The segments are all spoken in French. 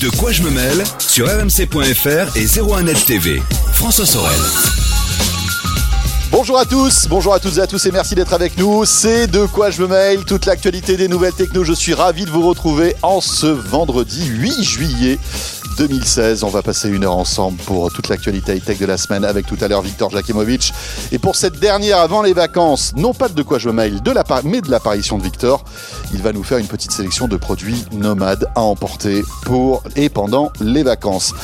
De quoi je me mêle sur rmc.fr et 01net TV. François Sorel. Bonjour à tous, bonjour à toutes et à tous et merci d'être avec nous. C'est de quoi je me mail, toute l'actualité des nouvelles techno. Je suis ravi de vous retrouver en ce vendredi 8 juillet 2016. On va passer une heure ensemble pour toute l'actualité high-tech de la semaine avec tout à l'heure Victor Jakimovic. Et pour cette dernière avant les vacances, non pas de quoi je mail, de mais de l'apparition de Victor, il va nous faire une petite sélection de produits nomades à emporter pour et pendant les vacances.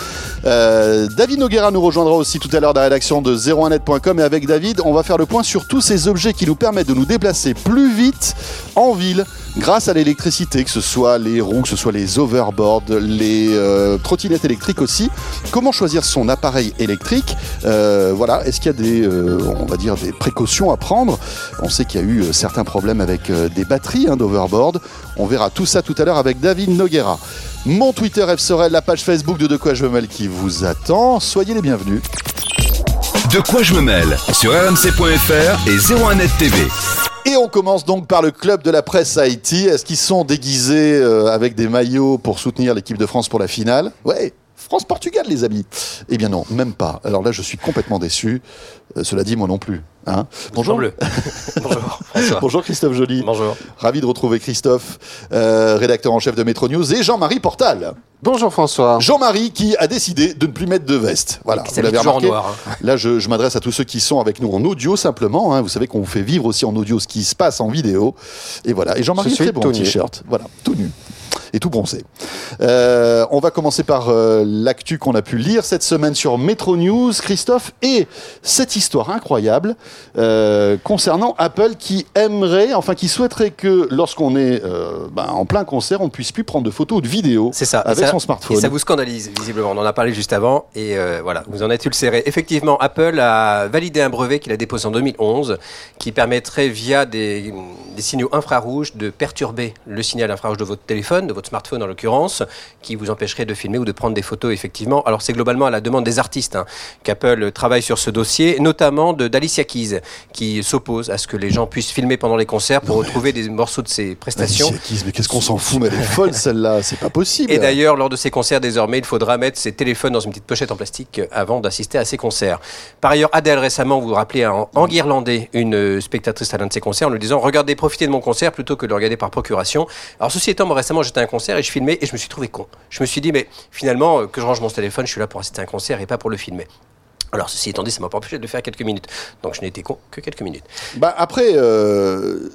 Euh, David Noguera nous rejoindra aussi tout à l'heure de la rédaction de 01net.com et avec David, on va faire le point sur tous ces objets qui nous permettent de nous déplacer plus vite en ville grâce à l'électricité, que ce soit les roues, que ce soit les overboards, les euh, trottinettes électriques aussi. Comment choisir son appareil électrique euh, Voilà, est-ce qu'il y a des, euh, on va dire, des précautions à prendre? On sait qu'il y a eu certains problèmes avec des batteries hein, d'overboard. On verra tout ça tout à l'heure avec David Noguera. Mon Twitter F Sorel, la page Facebook de De quoi je me mêle qui vous attend. Soyez les bienvenus. De quoi je me mêle sur rmc.fr et 01net TV. Et on commence donc par le club de la presse Haïti. Est-ce qu'ils sont déguisés euh, avec des maillots pour soutenir l'équipe de France pour la finale? Ouais, France-Portugal, les amis. Eh bien non, même pas. Alors là, je suis complètement déçu. Euh, cela dit, moi non plus. Hein Bonjour. Bonjour. Bonjour Christophe Joly. Bonjour. Ravi de retrouver Christophe, euh, rédacteur en chef de Metro News, et Jean-Marie Portal. Bonjour François. Jean-Marie qui a décidé de ne plus mettre de veste. Voilà, vous l'avez remarqué. Noir, hein. Là, je, m'adresse à tous ceux qui sont avec nous en audio simplement. Hein. Vous savez qu'on vous fait vivre aussi en audio ce qui se passe en vidéo. Et voilà. Et Jean-Marie très bon t-shirt. Voilà, tout nu et tout bronzé. Euh, on va commencer par euh, l'actu qu'on a pu lire cette semaine sur Metro News, Christophe, et cette histoire incroyable euh, concernant Apple qui aimerait, enfin qui souhaiterait que lorsqu'on est ben, en plein concert, on ne puisse plus prendre de photos ou de vidéos avec son smartphone. Et ça vous scandalise, visiblement. On en a parlé juste avant, et voilà, vous en êtes ulcéré. Effectivement, Apple a validé un brevet qu'il a déposé en 2011 qui permettrait, via des, des signaux infrarouges, de perturber le signal infrarouge de votre téléphone, de votre smartphone en l'occurrence, qui vous empêcherait de filmer ou de prendre des photos effectivement. Alors c'est globalement à la demande des artistes hein, qu'Apple travaille sur ce dossier, notamment de d'Alicia Keys, qui s'oppose à ce que les gens puissent filmer pendant les concerts pour retrouver des morceaux de ses prestations. Alicia Keys, mais qu'est-ce qu'on s'en fout, mais elle est folle celle-là, c'est pas possible. Et d'ailleurs, lors de ces concerts désormais, il faudra mettre ses téléphones dans une petite pochette en plastique avant d'assister à ces concerts. Par ailleurs, Adèle récemment, vous vous rappelez, a enguirlandé une spectatrice à l'un de ses concerts en lui disant regardez, profitez de mon concert plutôt que de le regarder par procuration. Alors ceci étant, moi récemment j'étais un concert et je filmais et je me suis trouvé con. Je me suis dit, mais finalement, euh, que je range mon téléphone, je suis là pour assister à un concert et pas pour le filmer. Alors, ceci étant dit, ça m'a pas empêché de le faire quelques minutes. Donc, je n'ai été con que quelques minutes. Bah, après, euh,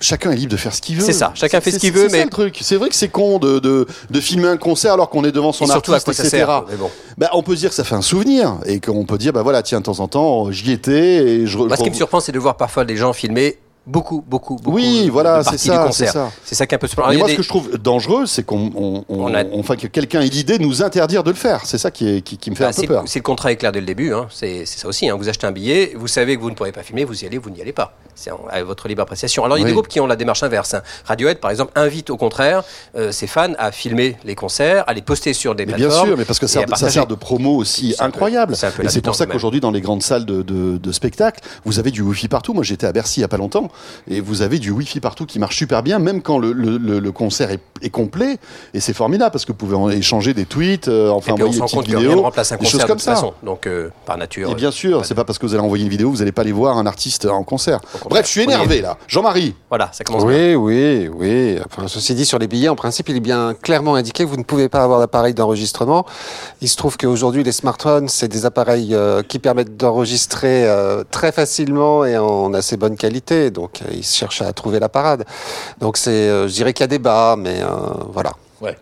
chacun est libre de faire ce qu'il veut. C'est ça, chacun fait ce qu'il veut. C'est mais... le truc. C'est vrai que c'est con de, de, de, filmer un concert alors qu'on est devant son surtout artiste, à quoi etc. Ça bon. bah, on peut se dire que ça fait un souvenir et qu'on peut dire, bah voilà, tiens, de temps en temps, j'y étais et je. Ce qui me surprend, c'est de voir parfois des gens filmer beaucoup, beaucoup, beaucoup. Oui, voilà, c'est ça, c'est ça. C'est ça qui est un peu. Mais moi, ce que je trouve dangereux, c'est qu'on, enfin, que quelqu'un ait l'idée de nous interdire de le faire. C'est ça qui, est, qui, me fait bah, un peu peur. Si le contrat est clair dès le début, hein, c'est ça aussi. Hein. Vous achetez un billet, vous savez que vous ne pourrez pas filmer, vous y allez, vous n'y allez pas. C'est à votre libre appréciation. Alors, il y a des groupes qui ont la démarche inverse. Hein. Radiohead, par exemple, invite au contraire euh, ses fans à filmer les concerts, à les poster sur des mais plateformes. Bien sûr, mais parce que ça, ça sert de promo aussi incroyable. et c'est pour ça qu'aujourd'hui, dans les grandes salles de, de, de spectacle, vous avez du wifi partout. Moi, j'étais à Bercy il n'y a pas longtemps, et vous avez du Wi-Fi partout qui marche super bien, même quand le, le, concert est, complet. Et c'est formidable parce que vous pouvez échanger des tweets, euh, enfin envoyer des petites vidéos, des choses comme ça. donc euh, par nature. Et bien sûr, c'est pas parce que vous allez envoyer une vidéo, vous n'allez pas aller voir un artiste en concert. Bref, je suis énervé là. Jean-Marie. Voilà, ça commence. Oui, bien. oui, oui. Enfin, ceci dit, sur les billets, en principe, il est bien clairement indiqué que vous ne pouvez pas avoir d'appareil d'enregistrement. Il se trouve qu'aujourd'hui, les smartphones, c'est des appareils euh, qui permettent d'enregistrer très facilement et en assez bonne qualité. Donc, ils cherchent à trouver la parade. Donc c'est, euh, je dirais qu'il y a débat, mais euh, voilà. Ouais.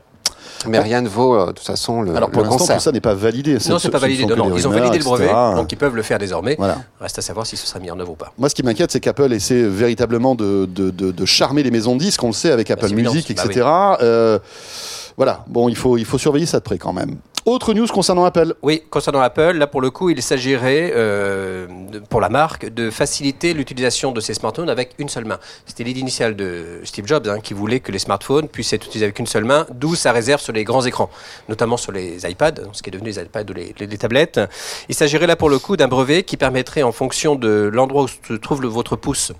Mais rien ne vaut, euh, de toute façon, le Alors pour l'instant, tout ça n'est pas validé. Non, c'est pas validé. Non, ils ont validé le brevet, donc ils peuvent le faire désormais. Voilà. Reste à savoir si ce sera mis en œuvre ou pas. Moi, ce qui m'inquiète, c'est qu'Apple essaie véritablement de, de, de, charmer les maisons de disques, on le sait, avec bah, Apple Music, etc. Bah voilà, bon, il faut, il faut surveiller ça de près quand même. Autre news concernant Apple. Oui, concernant Apple, là pour le coup, il s'agirait euh, pour la marque de faciliter l'utilisation de ces smartphones avec une seule main. C'était l'idée initiale de Steve Jobs hein, qui voulait que les smartphones puissent être utilisés avec une seule main, d'où sa réserve sur les grands écrans, notamment sur les iPads, ce qui est devenu les iPads ou les, tablettes. Il s'agirait là pour le coup d'un brevet qui permettrait, en fonction de l'endroit où se trouve votre pouce,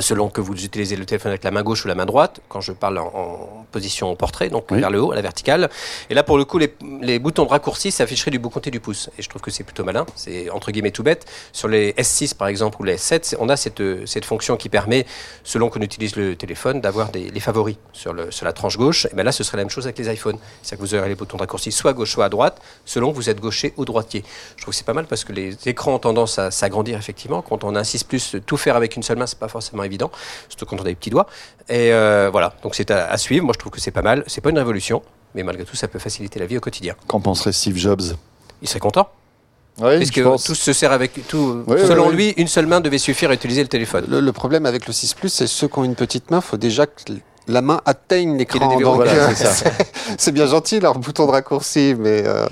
selon que vous utilisez le téléphone avec la main gauche ou la main droite, quand je parle en, en position portrait, donc Oui. vers le haut, à la verticale. Et là, pour le coup, les, les boutons de raccourci s'afficheraient du bout côté du pouce. Et je trouve que c'est plutôt malin. C'est entre guillemets tout bête. Sur les S6, par exemple, ou les S7, c'est- on a cette, euh, cette fonction qui permet, selon qu'on utilise le téléphone, d'avoir les favoris sur, le, sur la tranche gauche. Et bien là, ce serait la même chose avec les iPhones. C'est-à-dire que vous aurez les boutons de raccourci soit à gauche, soit à droite, selon que vous êtes gaucher ou droitier. Je trouve que c'est pas mal parce que les écrans ont tendance à s'agrandir, effectivement. Quand on insiste plus, tout faire avec une seule main, c'est pas forcément évident surtout quand on a des petits doigts. Et euh, voilà, donc c'est à, à suivre. Moi, je trouve que c'est pas mal. C'est pas une révolution, mais malgré tout, ça peut faciliter la vie au quotidien. Qu'en penserait Steve Jobs? Il serait content, Oui, parce que tout se sert avec tout. Oui, selon oui, oui. lui, une seule main devait suffire à utiliser le téléphone. Le, le problème avec le 6 Plus, c'est ceux qui ont une petite main, faut déjà que la main atteigne l'écran. Voilà, euh, c'est bien gentil leur bouton de raccourci, mais euh,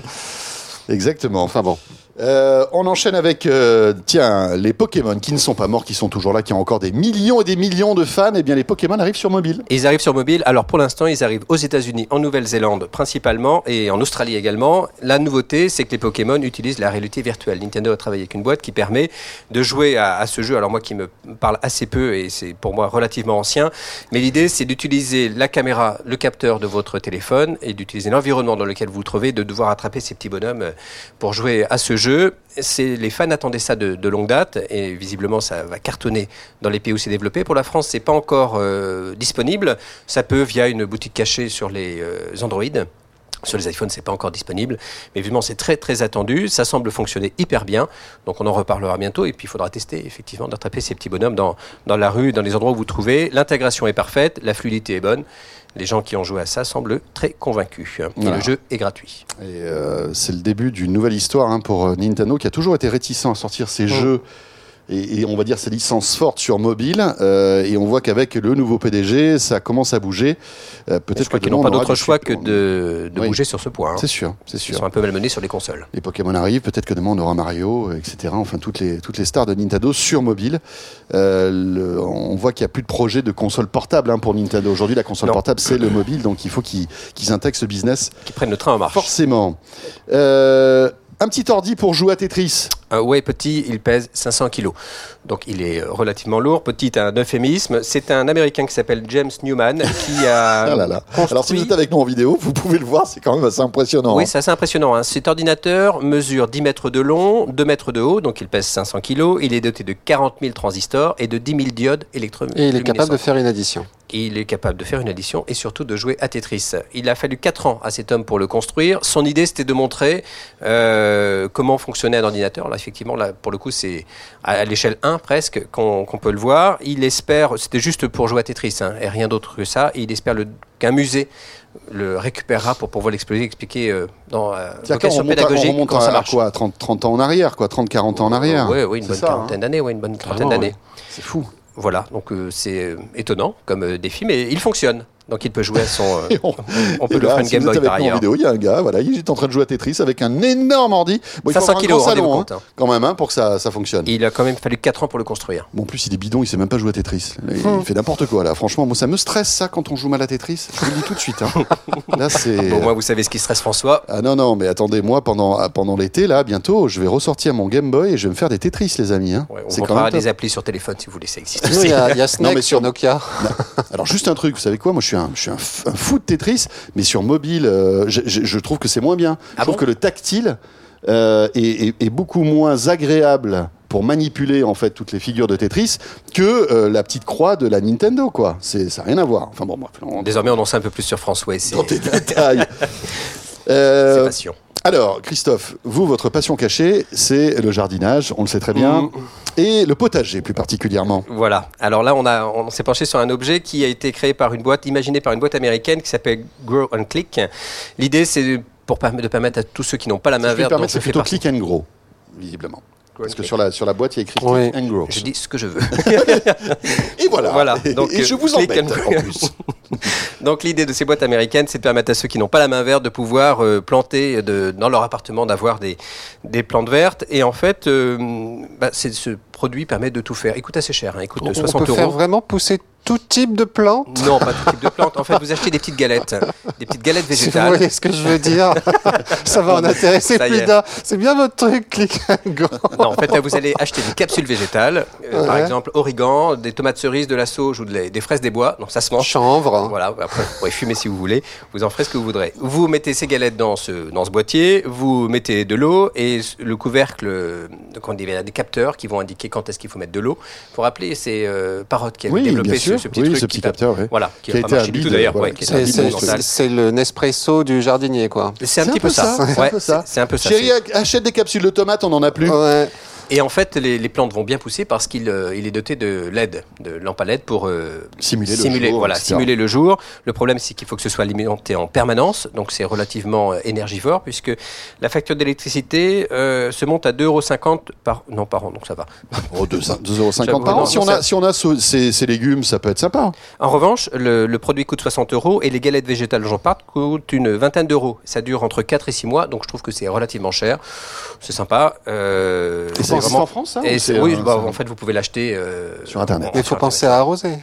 Exactement. enfin bon. Euh, on enchaîne avec, euh, tiens, les Pokémon qui ne sont pas morts, qui sont toujours là, qui ont encore des millions et des millions de fans. Eh bien, les Pokémon arrivent sur mobile. Et ils arrivent sur mobile. Alors pour l'instant, ils arrivent aux États-Unis, en Nouvelle-Zélande principalement et en Australie également. La nouveauté, c'est que les Pokémon utilisent la réalité virtuelle. Nintendo a travaillé avec une boîte qui permet de jouer à, à ce jeu. Alors moi qui me parle assez peu et c'est pour moi relativement ancien, mais l'idée c'est d'utiliser la caméra, le capteur de votre téléphone et d'utiliser l'environnement dans lequel vous vous trouvez, de devoir attraper ces petits bonhommes euh, pour jouer à ce jeu. Les fans attendaient ça de, de longue date et visiblement ça va cartonner dans les pays où c'est développé. Pour la France, c'est pas encore euh, disponible. Ça peut via une boutique cachée sur les euh, Android. Sur les iPhones, c'est pas encore disponible, mais évidemment, c'est très très attendu. Ça semble fonctionner hyper bien, donc on en reparlera bientôt. Et puis, il faudra tester effectivement d'attraper ces petits bonhommes dans, dans la rue, dans les endroits où vous trouvez. L'intégration est parfaite, la fluidité est bonne. Les gens qui ont joué à ça semblent très convaincus. Et le jeu est gratuit. Et euh, c'est le début d'une nouvelle histoire hein, pour euh, Nintendo qui a toujours été réticent à sortir ses jeux et, et on va dire ses licences fortes sur mobile. Euh, et on voit qu'avec le nouveau PDG, ça commence à bouger. Euh, Peut-être qu'ils n'ont pas d'autre choix que de, de Oui. bouger sur ce point. hein. C'est sûr, c'est Ils sûr. sont un peu malmenés sur les consoles. Les Pokémon arrivent, peut-être que demain on aura Mario, etc. Enfin, toutes les, toutes les stars de Nintendo sur mobile. Euh, le- on voit qu'il n'y a plus de projet de console portable hein, pour Nintendo. Aujourd'hui, la console Non. portable, c'est le mobile, donc il faut qu'ils qu'ils intègrent ce business Qui prennent le train en marche. forcément. Euh, un petit ordi pour jouer à Tetris. Un ouais petit, il pèse 500 kilos. Donc il est euh, relativement lourd. Petit, un euphémisme. C'est un Américain qui s'appelle James Newman qui a Ah là là. construit... Alors, si vous êtes avec nous en vidéo, vous pouvez le voir, c'est quand même assez impressionnant. Oui, hein. c'est assez impressionnant. hein. Cet ordinateur mesure 10 mètres de long, 2 mètres de haut, donc il pèse 500 kilos. Il est doté de 40 000 transistors et de 10 000 diodes électroluminescentes. Et il est capable de faire une addition. Il est capable de faire une addition et surtout de jouer à Tetris. Il a fallu 4 ans à cet homme pour le construire. Son idée, c'était de montrer euh, comment fonctionnait un ordinateur. Là, effectivement, là, pour le coup, c'est à, à l'échelle 1 presque qu'on peut le voir. Il espère, c'était juste pour jouer à Tetris hein, et rien d'autre que ça. Et il espère qu'un musée le récupérera pour pouvoir l'exploser, expliquer euh, dans euh, vocation à, on pédagogique comment à, ça à marche. quoi 30, 30 ans en arrière, quoi 30, 40 ans en arrière. Oui, oui, une bonne ça, quarantaine hein. d'années, ouais, une bonne trentaine d'années. C'est fou. Voilà, donc euh, c'est euh, étonnant comme défi, mais il fonctionne. Donc il peut jouer à son. euh, on- on peut là, offrir une si Game vous Boy avec par ailleurs. vidéo, il y a un gars, voilà, il est en train de jouer à Tetris avec un énorme ordi. Bon, il faut 500 avoir un kilos, salon, compte. hein, hein. quand même, hein, pour que ça, ça fonctionne. Il a quand même fallu 4 ans pour le construire. Bon, en plus, il est bidon, il sait même pas jouer à Tetris. Il Hmm. fait n'importe quoi, là. Franchement, moi, ça me stresse, ça, quand on joue mal à Tetris. Je vous le dis tout de suite. hein. Là, c'est. Bon, moi, vous savez ce qui stresse François. Ah non, non, mais attendez, moi, pendant, ah, pendant l'été, là, bientôt, je vais ressortir mon Game Boy et je vais me faire des Tetris, les amis. hein. Ouais, on c'est quand comprendra même top. des applis sur téléphone si vous voulez, ça existe il y a, il y a Non, Snake mais sur sur- Nokia. Alors, juste un truc, vous savez quoi Moi, je suis un, je suis un, un fou de Tetris, mais sur mobile, euh, je, je- je trouve que c'est moins bien. je Ah trouve que le tactile euh, est, est- est beaucoup moins agréable pour manipuler en fait toutes les figures de Tetris que euh, la petite croix de la Nintendo quoi. C'est ça n'a rien à voir. Enfin bon, bref, on Désormais, on en sait un peu plus sur François dans des détails. c'est passion. Alors, Christophe, vous, votre passion cachée, c'est le jardinage, on le sait très bien, Mm. et le potager plus particulièrement. Voilà. Alors là, on, a, on s'est penché sur un objet qui a été créé par une boîte, imaginé par une boîte américaine qui s'appelle Grow and Click. L'idée, c'est pour de permettre à tous ceux qui n'ont pas la main verte, c'est plutôt partie- click and grow, visiblement. Parce que sur la, sur la boîte, il y a écrit Oui. click and grow. Je dis ce que je veux. Et voilà. Voilà. Et- Donc, et, je vous embête and- en plus. Donc l'idée de ces boîtes américaines, c'est de permettre à ceux qui n'ont pas la main verte de pouvoir euh, planter euh, de, dans leur appartement, d'avoir des, des plantes vertes. Et en fait, euh, bah, se produit permet de tout faire. Il coûte assez cher, hein. il coûte On 60 peut faire euros. vraiment pousser tout type de plantes. Non, pas tout type de plante. En fait, vous achetez des petites galettes, des petites galettes Si vous végétales. voyez ce que je veux dire, ça va en intéresser plus d'un. C'est bien votre truc, click and go. Non, en fait, là, vous allez acheter des capsules végétales, euh, par exemple origan, des tomates cerises, de la sauge ou de la- des fraises des bois. Donc ça se mange. Chanvre. Voilà, après, vous pourrez fumer si vous voulez. Vous en ferez ce que vous voudrez. Vous mettez ces galettes dans ce, dans ce boîtier, vous mettez de l'eau et le couvercle, euh, donc on dit, il y a des capteurs qui vont indiquer quand est-ce qu'il faut mettre de l'eau. Pour rappeler, c'est euh, Parrot qui a Oui, développé bien ce, sûr. ce petit oui, truc. ce petit capteur, oui. Voilà, qui Qui a n'a pas été marché un du tout d'ailleurs. voilà, ouais, un a C'est le Nespresso du jardinier, quoi. C'est un, C'est petit peu ça. c'est un Ouais, peu ça. c'est- C'est un peu ça. Chérie, c'est- achète des capsules de tomates, on en a plus. Ouais. Et en fait, les, les plantes vont bien pousser parce qu'il euh, il est doté de LED, de lampe à LED pour euh, Simuler le jour, voilà, simuler le jour. Le problème, c'est qu'il faut que ce soit alimenté en permanence, donc c'est relativement euh, énergivore puisque la facture d'électricité euh, se monte à 2,50€ par non par an, donc ça va. Oh, 2,50€ J'avoue, par an. Si on a, si on a ce- ces, ces légumes, ça peut être sympa. En revanche, le, le produit coûte 60 euros et les galettes végétales dont j'en parle coûtent une vingtaine d'euros. Ça dure entre 4 et 6 mois, donc je trouve que c'est relativement cher. C'est sympa. euh, Et existe en France, ça Et ou c'est- c'est, oui, euh, bah, en fait, vous pouvez l'acheter euh, Sur Internet. Mais il faut penser à arroser.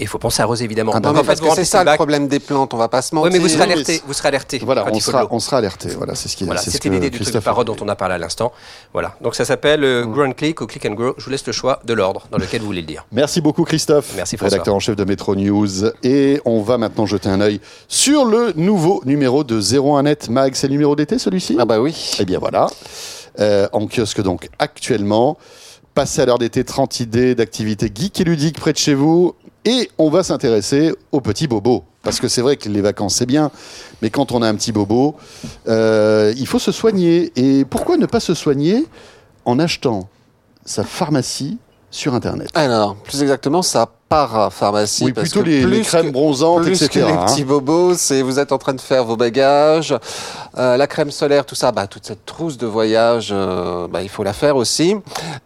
Et il faut penser à arroser évidemment. Ah, Donc, Non, en fait, parce que c'est ça le bac. problème des plantes, on va pas se Oui, mentir. mais vous serez mais alerté. Vous serez alerté. Voilà, on sera, on sera alerté. Voilà, c'est ce qui est. Voilà, c'était l'idée du truc de Christophe parole dont on a parlé à l'instant. Voilà. Donc ça s'appelle euh, Grow and Click ou Click and Grow. Je vous laisse le choix de l'ordre dans lequel vous voulez le dire. Merci beaucoup Christophe, Merci, François. rédacteur en chef de Metro News. Et on va maintenant jeter un œil sur le nouveau numéro de 01net Mag. C'est le numéro d'été celui-ci? Ah bah oui. Eh bien voilà, Euh, en kiosque donc actuellement. Passez à l'heure d'été, 30 idées d'activités geek et ludiques près de chez vous. Et on va s'intéresser aux petits bobos. Parce que c'est vrai que les vacances c'est bien, mais quand on a un petit bobo, euh, il faut se soigner. Et pourquoi ne pas se soigner en achetant sa pharmacie sur Internet? Alors, plus exactement, ça parapharmacie. Oui, parce plutôt que les, les plus crèmes que- bronzantes, plus etc. que les hein. petits bobos, c'est vous êtes en train de faire vos bagages, euh, la crème solaire, tout ça, bah, toute cette trousse de voyage, euh, bah, il faut la faire aussi.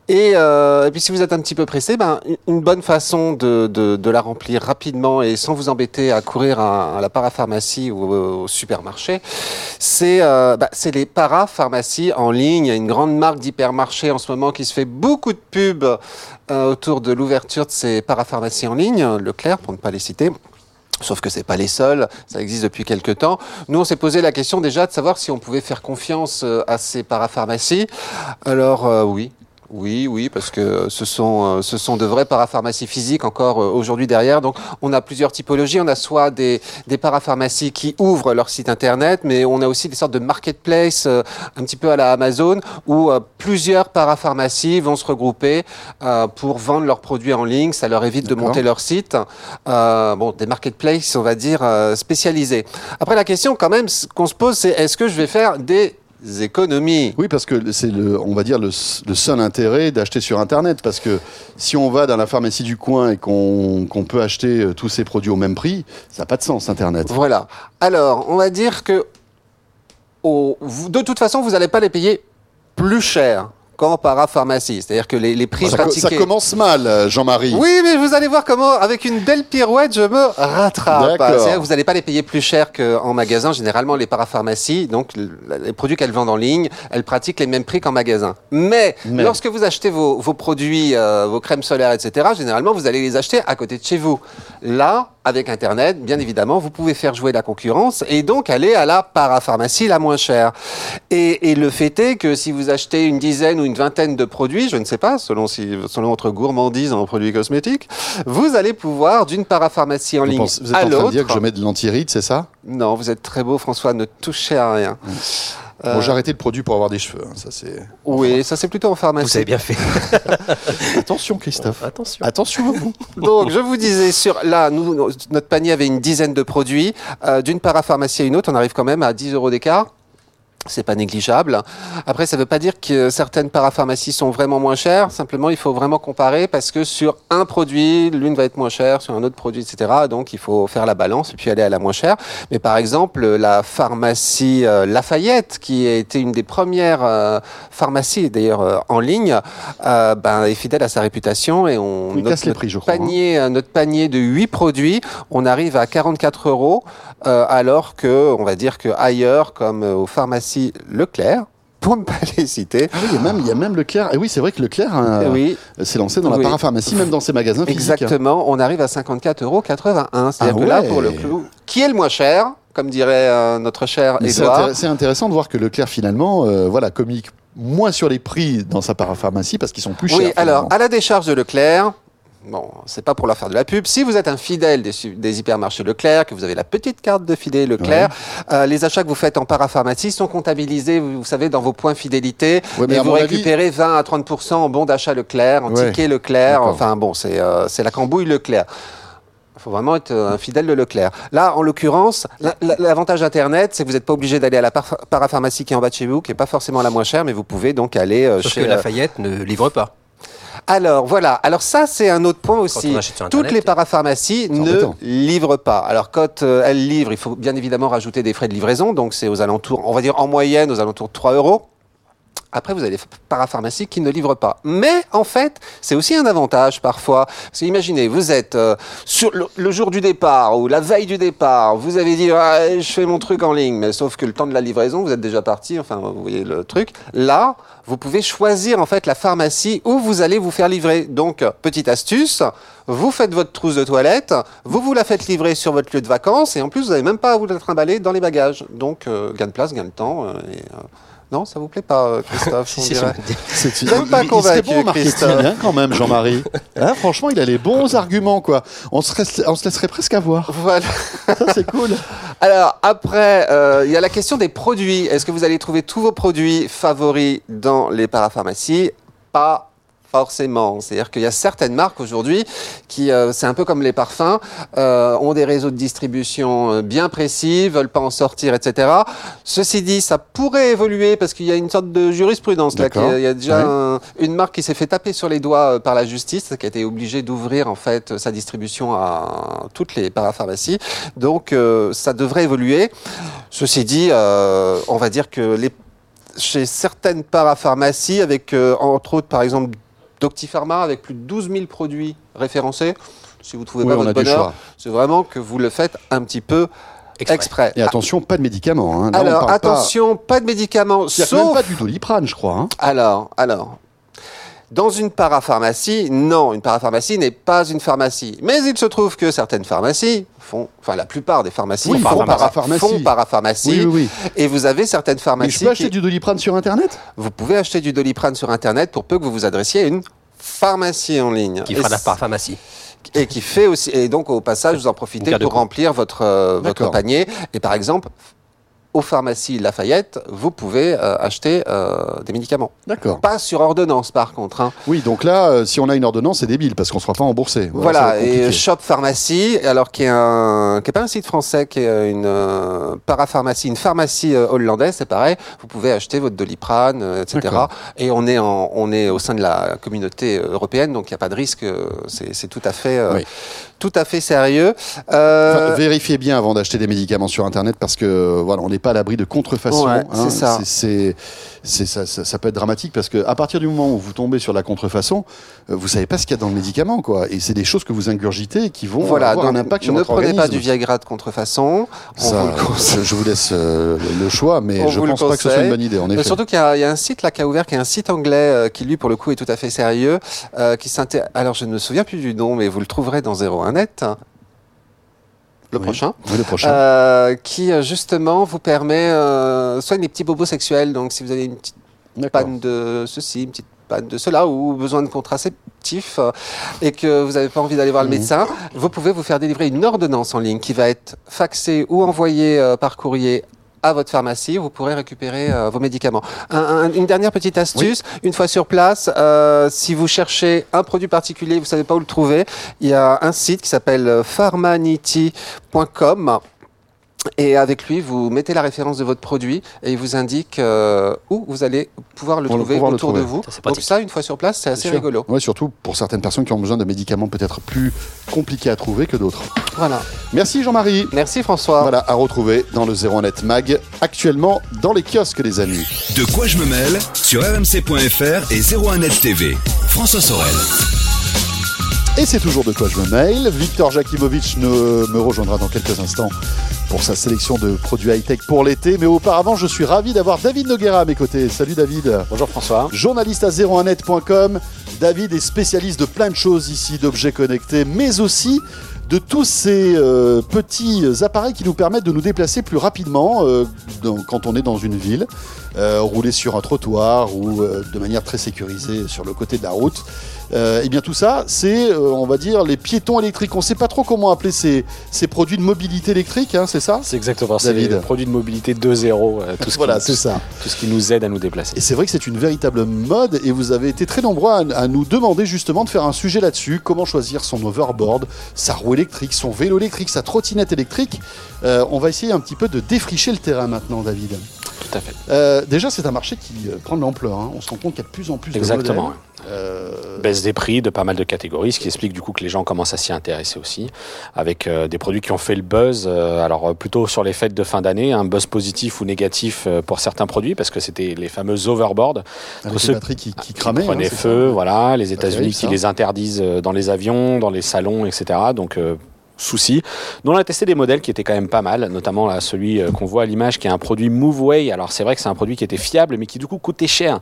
Et, euh, et puis si vous êtes un petit peu pressé, ben, une- bonne façon de, de, de la remplir rapidement et sans vous embêter à courir à, à la parapharmacie ou au, au supermarché, c'est euh, bah, les parapharmacies en ligne. Il y a une grande marque d'hypermarché en ce moment qui se fait beaucoup de pubs autour de l'ouverture de ces parapharmacies en ligne, Leclerc pour ne pas les citer. Sauf que c'est pas les seuls, ça existe depuis quelques temps. Nous, on s'est posé la question déjà de savoir si on pouvait faire confiance euh, à ces parapharmacies. Alors euh, oui. Oui, oui, parce que ce sont, euh, ce sont de vraies parapharmacies physiques encore euh, aujourd'hui derrière. Donc, on a plusieurs typologies. On a soit des, des parapharmacies qui ouvrent leur site internet, mais on a aussi des sortes de marketplace, euh, un petit peu à la Amazon, où euh, plusieurs parapharmacies vont se regrouper euh, pour vendre leurs produits en ligne. Ça leur évite de monter leur site. Bon, des marketplaces, on va dire, spécialisés. Après, la question quand même qu'on se pose, c'est est-ce que je vais faire des économies Oui, parce que c'est le, on va dire le, seul intérêt d'acheter sur Internet, parce que si on va dans la pharmacie du coin et qu'on qu'on peut acheter euh, tous ces produits au même prix, ça n'a pas de sens Internet. Voilà. Alors, on va dire que vous- de toute façon, vous n'allez pas les payer plus cher qu'en parapharmacie. C'est-à-dire que les, les prix Ça, pratiqués... ça commence mal, euh, Jean-Marie. Oui, mais vous allez voir comment, avec une belle pirouette, je me rattrape. Que Vous n'allez pas les payer plus cher qu'en magasin. Généralement, les parapharmacies, donc le- les produits qu'elles vendent en ligne, elles pratiquent les mêmes prix qu'en magasin. Mais, Mais. lorsque vous achetez vos, vos produits, euh, vos crèmes solaires, etc., généralement, vous allez les acheter à côté de chez vous. Là, avec Internet, bien évidemment, vous pouvez faire jouer la concurrence et donc aller à la parapharmacie la moins chère. Et, et le fait est que si vous achetez une dizaine ou une vingtaine de produits, je ne sais pas, selon, si, selon votre gourmandise en produits cosmétiques, vous allez pouvoir d'une parapharmacie en Vous, ligne pensez- vous êtes à en train de dire que je mets de l'antiride, c'est ça? Non, vous êtes très beau, François, ne touchez à rien. Euh, Bon, j'ai arrêté le produit pour avoir des cheveux. hein, ça c'est. Oui, ça c'est plutôt en pharmacie. Vous avez bien fait. Attention, Christophe. Attention. Attention à vous. Donc, je vous disais, sur là, nous, notre panier avait une dizaine de produits. Euh, D'une parapharmacie à une autre, on arrive quand même à 10 euros d'écart. C'est pas négligeable. Après, ça ne veut pas dire que certaines parapharmacies sont vraiment moins chères. Simplement, il faut vraiment comparer parce que sur un produit, l'une va être moins chère, sur un autre produit, etc. Donc, il faut faire la balance et puis aller à la moins chère. Mais par exemple, la pharmacie euh, Lafayette, qui a été une des premières euh, pharmacies d'ailleurs euh, en ligne, ben, est fidèle à sa réputation et on Il notre- casse les prix, je crois. hein. panier, euh, notre panier de 8 produits, on arrive à 44 euros, euh, alors que, on va dire que ailleurs, comme euh, aux pharmacies Leclerc, pour ne pas les citer. Ah oui, il y a même, il y a même Leclerc. Et oui, c'est vrai que Leclerc euh, oui, s'est lancé dans la Oui. parapharmacie, même dans ses magasins physiques. hein. exactement. On arrive à 54,81 euros. C'est-à-dire Ah que là, ouais. pour le clou, qui est le moins cher, comme dirait euh, notre cher Edouard. c'est intéressant de voir que Leclerc, finalement, euh, voilà, communique moins sur les prix dans sa parapharmacie parce qu'ils sont plus chers. Oui, alors, à la décharge de Leclerc, bon, c'est pas pour leur faire de la pub, si vous êtes un fidèle des, hypermarchés Leclerc, que vous avez la petite carte de fidèle Leclerc, euh, les achats que vous faites en parapharmacie sont comptabilisés, vous, vous savez, dans vos points fidélité, Ouais, mais et vous avis- récupérez 20 à 30% en bons d'achat Leclerc, en Ouais, tickets Leclerc, enfin bon, c'est euh, c'est la cambouille Leclerc. Il faut vraiment être euh, un fidèle de Leclerc. Là, en l'occurrence, la- la- l'avantage d'Internet, c'est que vous n'êtes pas obligé d'aller à la par- parapharmacie qui est en bas de chez vous, qui n'est pas forcément la moins chère, mais vous pouvez donc aller Sauf chez... que Lafayette ne livre pas. Alors voilà, alors ça c'est un autre point aussi. Toutes les parapharmacies ne livrent pas. Alors quand euh, elles livrent, il faut bien évidemment rajouter des frais de livraison, donc c'est aux alentours, on va dire en moyenne aux alentours de 3 euros. Après, vous avez des parapharmacies qui ne livrent pas. Mais en fait, c'est aussi un avantage parfois. Parce que imaginez, vous êtes euh, sur le, le jour du départ ou la veille du départ, vous avez dit Ah, je fais mon truc en ligne, mais sauf que le temps de la livraison, vous êtes déjà parti. Enfin, vous voyez le truc. Là, vous pouvez choisir en fait la pharmacie où vous allez vous faire livrer. Donc, petite astuce, vous faites votre trousse de toilette, vous vous la faites livrer sur votre lieu de vacances, et en plus, vous n'avez même pas à vous la trimballer dans les bagages. Donc, euh, gain de place, gain de temps. euh, euh, non, ça vous plaît pas, euh, Christophe Si. C'est- Même pas il, il convaincu, bon Christophe. hein, quand même, Jean-Marie. Hein, franchement, il a les bons arguments, quoi. On se, reste- on se laisserait presque avoir. Voilà. Ça, c'est cool. Alors après, euh, il y a la question des produits. Est-ce que vous allez trouver tous vos produits favoris dans les parapharmacies? Pas forcément. C'est-à-dire qu'il y a certaines marques aujourd'hui qui, euh, c'est un peu comme les parfums, euh, ont des réseaux de distribution euh, bien précis, veulent pas en sortir, etc. Ceci dit, ça pourrait évoluer parce qu'il y a une sorte de jurisprudence là. Il y a déjà un- une marque qui s'est fait taper sur les doigts par la justice, qui a été obligée d'ouvrir en fait sa distribution à toutes les parapharmacies. Donc euh, ça devrait évoluer. Ceci dit, on va dire que les, chez certaines parapharmacies, avec euh, entre autres par exemple Doctipharma, avec plus de 12 000 produits référencés, si vous trouvez Oui, pas votre bonheur, c'est vraiment que vous le faites un petit peu Exprès. exprès. Et attention, pas de médicaments. Hein. Là, on Alors parle attention, pas, de médicaments, même sauf pas du doliprane, je crois. hein. alors, alors. Dans une parapharmacie, non, une parapharmacie n'est pas une pharmacie. Mais il se trouve que certaines pharmacies font, enfin la plupart des pharmacies Oui, font, font para- parapharmacie. font parapharmacie. Oui, oui, oui. Et vous avez certaines Mais pharmacies je peux acheter qui, du doliprane sur Internet? Vous pouvez acheter du doliprane sur Internet pour peu que vous vous adressiez à une pharmacie en ligne. Qui Et fera la parapharmacie. et qui fait aussi et donc au passage vous en profitez pour remplir votre euh, votre panier et par exemple aux pharmacies Lafayette vous pouvez euh, acheter euh, des médicaments D'accord. pas sur ordonnance par contre hein. Oui, donc là, euh, si on a une ordonnance, c'est débile parce qu'on ne sera pas remboursé. voilà et. Shop Pharmacie alors qui est un qui est pas un site français qui est une parapharmacie une pharmacie hollandaise c'est pareil vous pouvez acheter votre doliprane etc et on est en, on est au sein de la communauté européenne donc il n'y a pas de risque c'est tout à fait Oui. tout à fait sérieux Enfin, vérifiez bien avant d'acheter des médicaments sur Internet parce que voilà, on n'est pas à l'abri de contrefaçon. Ouais, c'est ça. C'est- ça, ça- ça peut être dramatique parce que à partir du moment où vous tombez sur la contrefaçon, euh, vous savez pas ce qu'il y a dans le médicament, quoi. Et c'est des choses que vous ingurgitez et qui vont Voilà, avoir un impact sur ne votre prenez pas organisme. du Viagra de contrefaçon. On Ça, vous je, vous laisse euh, le choix, mais On je pense pas que ce soit une bonne idée. En Euh, effet. surtout qu'il y, a il y a un site là qui a ouvert, qui est un site anglais euh, qui lui pour le coup est tout à fait sérieux, euh, qui s'inté- Alors je ne me souviens plus du nom, mais vous le trouverez dans 01net. Le Oui. prochain, Oui, le prochain. euh, qui euh, justement vous permet euh, soit les petits bobos sexuels, donc si vous avez une petite panne de ceci, une petite panne de cela, ou besoin de contraceptif, euh, et que vous n'avez pas envie d'aller voir le Mhm. médecin, vous pouvez vous faire délivrer une ordonnance en ligne qui va être faxée ou envoyée par courrier à votre pharmacie, vous pourrez récupérer euh, vos médicaments. Un- un- une dernière petite astuce, une fois sur place, euh, si vous cherchez un produit particulier, vous savez pas où le trouver, il y a un site qui s'appelle euh, pharmanity.com et avec lui, vous mettez la référence de votre produit et il vous indique euh, où vous allez pouvoir le trouver pouvoir le autour de vous. Ça, Donc ça, une fois sur place, c'est assez Sûr. rigolo. Ouais, surtout pour certaines personnes qui ont besoin de médicaments peut-être plus compliqués à trouver que d'autres. Voilà. Merci Jean-Marie. Merci François. Voilà, à retrouver dans le 01net Mag, actuellement dans les kiosques, les amis. De quoi je me mêle sur rmc.fr et 01net TV. François Sorel. Et c'est toujours de quoi je me mail. Victor Jakimovic ne- me rejoindra dans quelques instants pour sa sélection de produits high-tech pour l'été. Mais auparavant, je suis ravi d'avoir David Noguera à mes côtés. Salut David. Bonjour François. Journaliste à 01net.com. David est spécialiste de plein de choses ici, d'objets connectés, mais aussi de tous ces euh, petits appareils qui nous permettent de nous déplacer plus rapidement euh, dans- quand on est dans une ville, rouler sur un trottoir ou euh, de manière très sécurisée sur le côté de la route. et bien tout ça, c'est, euh, on va dire, les piétons électriques. On ne sait pas trop comment appeler ces, ces produits de mobilité électrique, hein, c'est ça? C'est exactement ça. David. Les produits de mobilité 2.0, euh, tout, ce Voilà, qui, c'est ça. tout ce qui nous aide à nous déplacer. Et c'est vrai que c'est une véritable mode et vous avez été très nombreux à, à nous demander justement de faire un sujet là-dessus. Comment choisir son overboard, sa roue électrique, son vélo électrique, sa trottinette électrique? Euh, on va essayer un petit peu de défricher le terrain maintenant, David. Tout à fait. Euh, déjà, c'est un marché qui euh, prend de l'ampleur. hein. On se rend compte qu'il y a de plus en plus Exactement. de modèles. Euh, Baisse des prix de pas mal de catégories, ce qui explique du coup que les gens commencent à s'y intéresser aussi, avec euh, des produits qui ont fait le buzz, euh, alors plutôt sur les fêtes de fin d'année, un buzz positif ou négatif pour certains produits, parce que c'était les fameux overboards avec ceux- les batteries qui, qui qui cramaient. prenaient hein, feu, ça voilà, les États-Unis qui les interdisent dans les avions, dans les salons, etc. Donc souci. Nous, on a testé des modèles qui étaient quand même pas mal, notamment là, celui euh, qu'on voit à l'image qui est un produit Moveway. Alors c'est vrai que c'est un produit qui était fiable, mais qui du coup coûtait cher,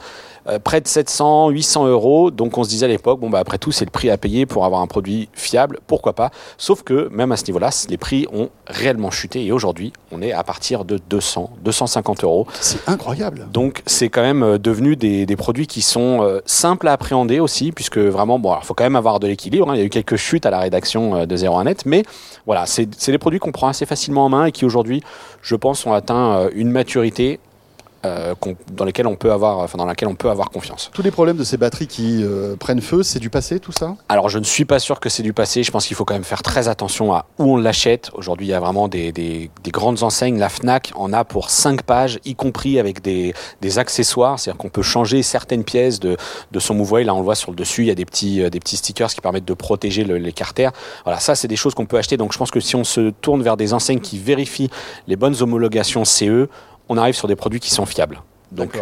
euh, près de 700, 800 euros. Donc on se disait à l'époque, bon bah après tout c'est le prix à payer pour avoir un produit fiable, pourquoi pas? Sauf que même à ce niveau-là, les prix ont réellement chuté et aujourd'hui on est à partir de 200, 250 euros. C'est incroyable. Donc c'est quand même euh, devenu des, des produits qui sont euh, simples à appréhender aussi, puisque vraiment, bon, il faut quand même avoir de l'équilibre. hein. Il y a eu quelques chutes à la rédaction de 01net, mais voilà, c'est des produits qu'on prend assez facilement en main et qui aujourd'hui, je pense, ont atteint euh, une maturité euh, dans, lesquelles on peut avoir, enfin, dans laquelle on peut avoir confiance. Tous les problèmes de ces batteries qui euh, prennent feu, c'est du passé tout ça? Alors je ne suis pas sûr que c'est du passé, je pense qu'il faut quand même faire très attention à où on l'achète. Aujourd'hui il y a vraiment des, des- des grandes enseignes, la FNAC en a pour 5 pages, y compris avec des, des accessoires, c'est-à-dire qu'on peut changer certaines pièces de, de son Moveway, là on le voit sur le dessus, il y a des petits, euh, des petits stickers qui permettent de protéger le- les carters. Voilà, ça c'est des choses qu'on peut acheter, donc je pense que si on se tourne vers des enseignes qui vérifient les bonnes homologations CE, on arrive sur des produits qui sont fiables. Donc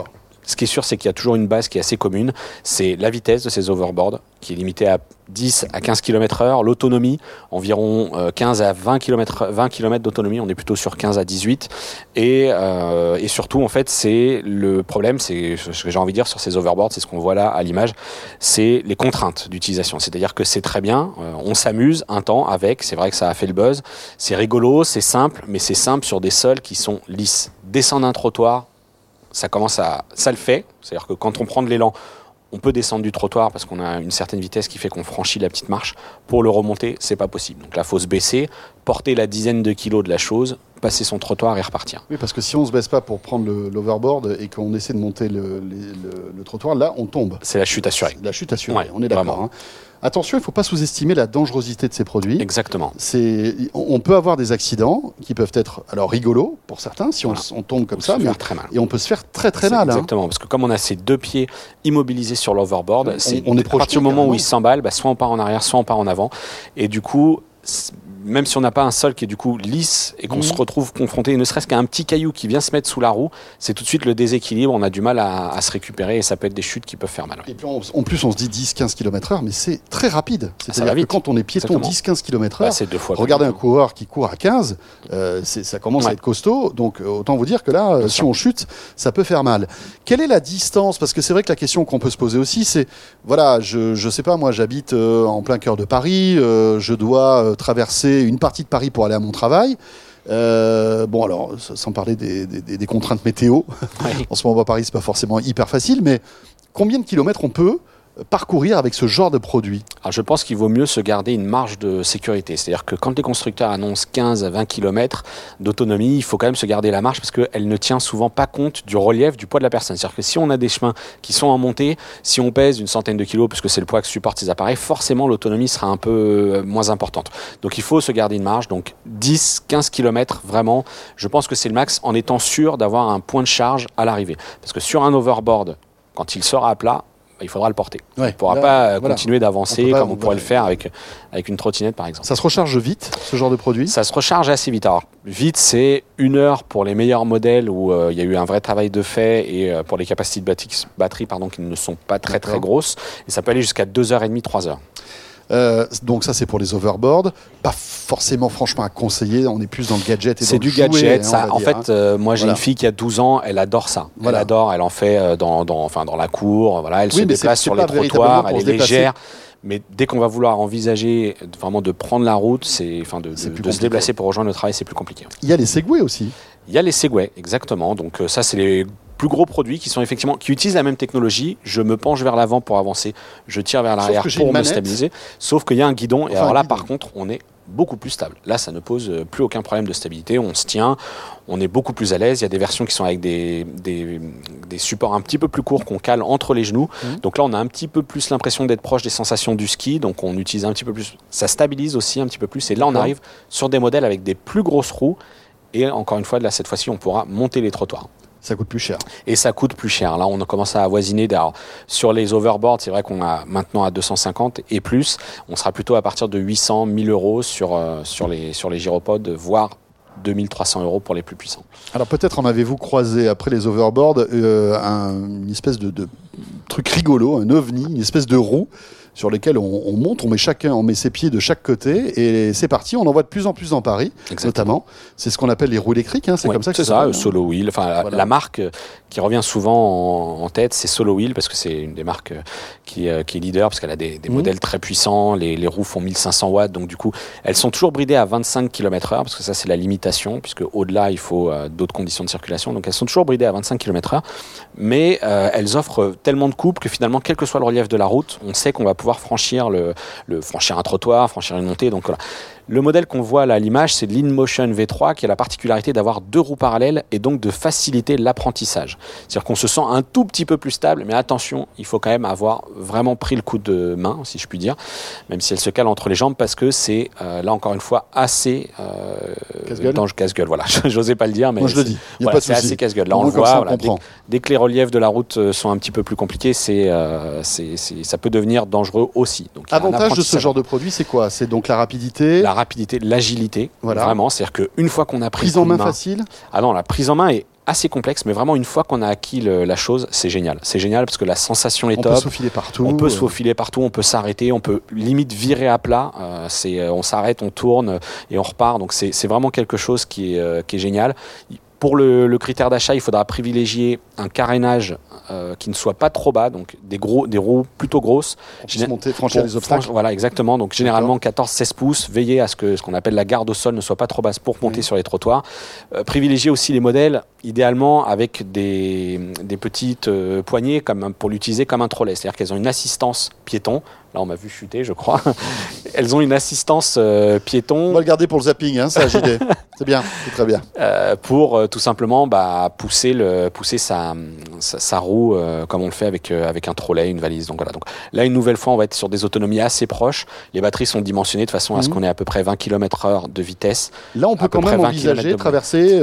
ce qui est sûr, c'est qu'il y a toujours une base qui est assez commune. C'est la vitesse de ces overboards, qui est limitée à 10 à 15 km heure. L'autonomie, environ euh, 15 à 20 km, 20 km d'autonomie. On est plutôt sur 15 à 18. Et, euh, et surtout, en fait, c'est le problème, c'est ce que j'ai envie de dire sur ces overboards, c'est ce qu'on voit là à l'image, c'est les contraintes d'utilisation. C'est-à-dire que c'est très bien, euh, on s'amuse un temps avec, c'est vrai que ça a fait le buzz, c'est rigolo, c'est simple, mais c'est simple sur des sols qui sont lisses. Descendre un trottoir, ça commence à, ça le fait. C'est-à-dire que quand on prend de l'élan, on peut descendre du trottoir parce qu'on a une certaine vitesse qui fait qu'on franchit la petite marche. Pour le remonter, c'est pas possible. Donc là, faut se baisser, porter la dizaine de kilos de la chose, passer son trottoir et repartir. Oui, parce que si on se baisse pas pour prendre l'overboard et qu'on essaie de monter le, le- le trottoir, là, on tombe. C'est la chute assurée. La chute assurée, Ouais, on est d'accord. hein. Attention, il ne faut pas sous-estimer la dangerosité de ces produits. Exactement. On peut avoir des accidents qui peuvent être alors rigolos pour certains si on, Voilà. on tombe comme On ça, se mais très mal. et on peut se faire très très mal. hein. Exactement, parce que comme on a ces deux pieds immobilisés sur l'overboard, On- on est à projeté, partir du moment où il s'emballe, bah, soit on part en arrière, soit on part en avant. Et du coup, même si on n'a pas un sol qui est du coup lisse et qu'on se retrouve confronté, ne serait-ce qu'à un petit caillou qui vient se mettre sous la roue, c'est tout de suite le déséquilibre, on a du mal à, à se récupérer et ça peut être des chutes qui peuvent faire mal. ouais. Et puis en, en plus, on se dit 10-15 km heure, mais c'est très rapide. C'est-à-dire que quand on est piéton Exactement. 10-15 km Bah, regardez un coureur qui court à 15, euh, ça commence à être costaud. Donc euh, autant vous dire que là, euh, si on chute, ça peut faire mal. Quelle est la distance? Parce que c'est vrai que la question qu'on peut se poser aussi, c'est voilà, je je sais pas, moi j'habite euh, en plein cœur de Paris, je dois euh, une partie de Paris pour aller à mon travail. Euh, bon alors, sans parler des, des- des- des contraintes météo, en ce moment à Paris c'est pas forcément hyper facile, mais combien de kilomètres on peut parcourir avec ce genre de produit je pense qu'il vaut mieux se garder une marge de sécurité. C'est-à-dire que quand les constructeurs annoncent 15 à 20 km d'autonomie, il faut quand même se garder la marge parce qu'elle ne tient souvent pas compte du relief, du poids de la personne. C'est-à-dire que si on a des chemins qui sont en montée, si on pèse une centaine de kilos, puisque c'est le poids que supportent ces appareils, forcément l'autonomie sera un peu euh, moins importante. Donc il faut se garder une marge. Donc 10, 15 km, vraiment, je pense que c'est le max en étant sûr d'avoir un point de charge à l'arrivée. Parce que sur un overboard, quand il sera à plat, il faudra le porter. Ouais, On ne pourra là, pas euh, voilà. continuer On d'avancer comme on pourrait le faire avec, avec une trottinette par exemple. Ça se recharge vite, ce genre de produit? Ça se recharge assez vite. Alors, vite, c'est une heure pour les meilleurs modèles où euh, il y a eu un vrai travail de fait et euh, pour les capacités de batterie, batterie pardon, qui ne sont pas très très grosses. Et ça peut aller jusqu'à 2h30, 3h. Euh, donc ça c'est pour les overboards. Pas forcément franchement à conseiller, on est plus dans le gadget et dans C'est du jouet, gadget. hein, ça, en dire, fait, hein. euh, moi j'ai Voilà. une fille qui a 12 ans, elle adore ça. Voilà. Elle adore, elle en fait euh, dans, dans, enfin, dans la cour, voilà, elle Oui, se déplace sur les trottoirs, elle est légère. Mais dès qu'on va vouloir envisager vraiment de prendre la route, c'est, enfin, de, se déplacer pour rejoindre le travail, c'est plus compliqué. Il y a les Segway aussi. Il y a les Segway, exactement. Donc ça, c'est les plus gros produits qui sont effectivement qui utilisent la même technologie. Je me penche vers l'avant pour avancer, je tire vers l'arrière pour me stabiliser. Sauf qu'il y a un guidon. et alors là, guidon. par contre, on est beaucoup plus stable. Là, ça ne pose euh, plus aucun problème de stabilité. On se tient, on est beaucoup plus à l'aise. Il y a des versions qui sont avec des, des, des supports un petit peu plus courts qu'on cale entre les genoux. Mhm. Donc là, on a un petit peu plus l'impression d'être proche des sensations du ski. Donc on utilise un petit peu plus. Ça stabilise aussi un petit peu plus. Et là, on arrive sur des modèles avec des plus grosses roues. Et encore une fois, là, cette fois-ci, on pourra monter les trottoirs Ça coûte plus cher. et ça coûte plus cher. Là, on a commencé à avoisiner. Alors, sur les overboards, c'est vrai qu'on a maintenant à 250 et plus. On sera plutôt à partir de 800, 1000 euros sur, euh, sur, les, sur les gyropodes, voire 2300 euros pour les plus puissants. Alors peut-être en avez-vous croisé après les overboards euh, un- une espèce de, de truc rigolo, un ovni, une espèce de roue sur lesquelles on, on monte, on met chacun, on met ses pieds de chaque côté et c'est parti. On en voit de plus en plus dans Paris, notamment. C'est ce qu'on appelle les roues électriques. hein, c'est Ouais, comme ça que c'est ça ça, hein. Solo Wheel. Enfin, la- Voilà. la marque euh, qui revient souvent en, en tête, c'est Solo Wheel parce que c'est une des marques euh, qui, euh, qui est leader parce qu'elle a des, des Mhm. modèles très puissants. Les, les roues font 1500 watts, donc du coup, elles sont toujours bridées à 25 km/h parce que ça, c'est la limitation, puisque au-delà, il faut euh, d'autres conditions de circulation. Donc, elles sont toujours bridées à 25 km/h, mais euh, elles offrent tellement de coupe que finalement, quel que soit le relief de la route, on sait qu'on va pouvoir franchir le, le franchir un trottoir, franchir une montée. Donc voilà. Le modèle qu'on voit là à l'image, c'est l'InMotion V3 qui a la particularité d'avoir deux roues parallèles et donc de faciliter l'apprentissage. C'est-à-dire qu'on se sent un tout petit peu plus stable, mais attention, il faut quand même avoir vraiment pris le coup de main, si je puis dire, même si elle se cale entre les jambes, parce que c'est euh, là encore une fois assez euh, Casse-gueule casse-gueule. Voilà, j'osais pas le dire, mais Moi je le dis, il n'y a voilà, pas de c'est assez casse-gueule. Là, Au on le voit. ça, on voilà, dès, comprend. dès que les reliefs de la route euh, sont un petit peu plus compliqués, c'est, euh, ça peut devenir dangereux aussi. Donc, Avantage de ce genre de produit, c'est quoi? C'est donc la rapidité, La rapidité, l'agilité, Voilà. vraiment. C'est-à-dire qu'une fois qu'on a pris prise en main facile. ah non, la prise en main est assez complexe, mais vraiment une fois qu'on a acquis le- la chose, c'est génial. C'est génial parce que la sensation est On peut top. se faufiler partout. On peut se euh, faufiler partout, on peut s'arrêter, on peut limite virer à plat. Euh, c'est, euh, on s'arrête, on tourne et on repart. Donc c'est, c'est vraiment quelque chose qui est, qui est génial. Pour le, le critère d'achat, il faudra privilégier un carénage euh, qui ne soit pas trop bas, donc des, gros, des roues plutôt grosses. puisse monter, franchir Pour les obstacles. franch- voilà, exactement. Donc généralement 14-16 pouces. Veillez à ce que ce qu'on appelle la garde au sol ne soit pas trop basse pour monter sur les trottoirs. Euh, privilégiez aussi les modèles, idéalement avec des, des petites euh, poignées comme pour l'utiliser comme un trolley. C'est-à-dire qu'elles ont une assistance piéton. Là, on m'a vu chuter, je crois. Elles ont une assistance euh, On piéton va le garder pour le zapping, hein, ça, JD. c'est bien, c'est très bien. euh, pour euh, tout simplement bah, pousser, le, pousser sa, sa, sa roue comme on le fait avec, avec un trolley, une valise. Donc voilà. Donc là, une nouvelle fois, on va être sur des autonomies assez proches. Les batteries sont dimensionnées de façon à ce Mhm. qu'on ait à peu près 20 km/h de vitesse. Là, on peut quand même près 20 envisager de traverser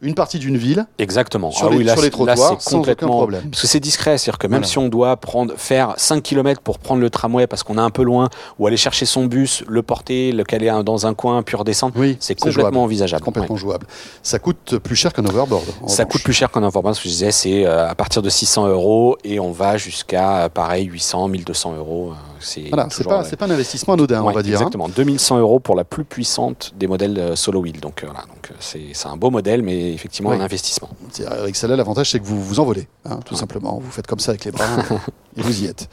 une partie d'une ville Exactement. sur Ah les, oui, là, sur les là, trottoirs c'est sans aucun complètement- problème. Parce que c'est discret, c'est-à-dire que même Voilà. si on doit prendre, faire 5 km pour prendre le tramway parce qu'on est un peu loin, ou aller chercher son bus, le porter, le caler dans un coin, puis redescendre, Oui, c'est jouable. complètement envisageable. Complètement jouable. Ça coûte plus cher qu'un overboard. Ça coûte plus cher qu'un overboard, ce que je disais, c'est euh, à partir de 600 euros et on va jusqu'à, euh, pareil, 800, 1200 euros. C'est Voilà, c'est pas, c'est pas un investissement anodin, on va dire. hein. Exactement, 2100 euros pour la plus puissante des modèles euh, solo wheel. Donc euh, voilà, donc euh, c'est un beau modèle, mais effectivement un investissement. Avec celle-là, l'avantage, c'est que vous vous envolez, hein, tout Ouais. simplement. Vous faites comme ça avec les bras et vous y êtes.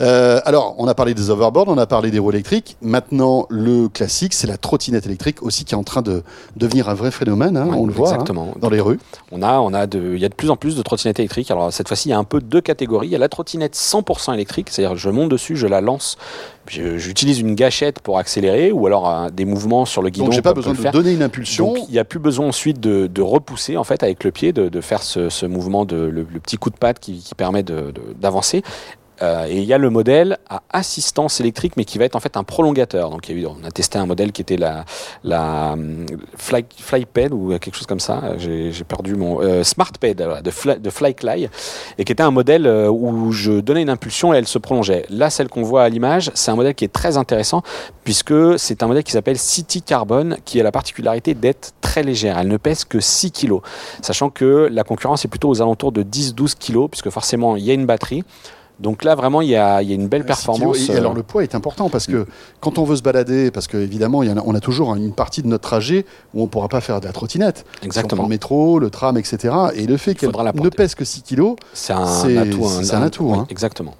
Euh, alors, on a parlé des overboards, on a parlé des roues électriques. Maintenant, le classique, c'est la trottinette électrique aussi qui est en train de devenir un vrai phénomène. hein, on le voit hein, Exactement. dans les rues. On a, on a de, il y a de plus en plus de trottinettes électriques. Alors cette fois-ci, il y a un peu deux catégories. Il y a la trottinette 100% électrique, c'est-à-dire je monte dessus, je la lance, j'utilise une gâchette pour accélérer ou alors euh, des mouvements sur le guidon. Donc, j'ai pas besoin de faire. donner une impulsion. Donc il n'y a plus besoin ensuite de, de repousser en fait avec le pied, de, de faire ce, ce mouvement, de, le, le petit coup de patte qui, qui permet d'avancer. Euh, et il y a le modèle à assistance électrique, mais qui va être en fait un prolongateur. Donc on a testé un modèle qui était la, la hum, Fly, Flyped ou quelque chose comme ça. J'ai perdu mon euh, SmartPed voilà, de, de Flycly, et qui était un modèle euh, où je donnais une impulsion et elle se prolongeait. Là, celle qu'on voit à l'image, c'est un modèle qui est très intéressant puisque c'est un modèle qui s'appelle City Carbon, qui a la particularité d'être très légère. Elle ne pèse que 6 kg, sachant que la concurrence est plutôt aux alentours de 10-12 kg, puisque forcément il y a une batterie. Donc là, vraiment, il y a, il y a une belle performance. Et euh, alors le poids est important parce que quand on veut se balader, parce qu'évidemment, on a toujours une partie de notre trajet où on ne pourra pas faire de la trottinette. Si on prend Exactement. le métro, le tram, etc. Et le fait qu'elle ne pèse que 6 kilos, C'est un atout. c'est un atout, oui, hein. Exactement.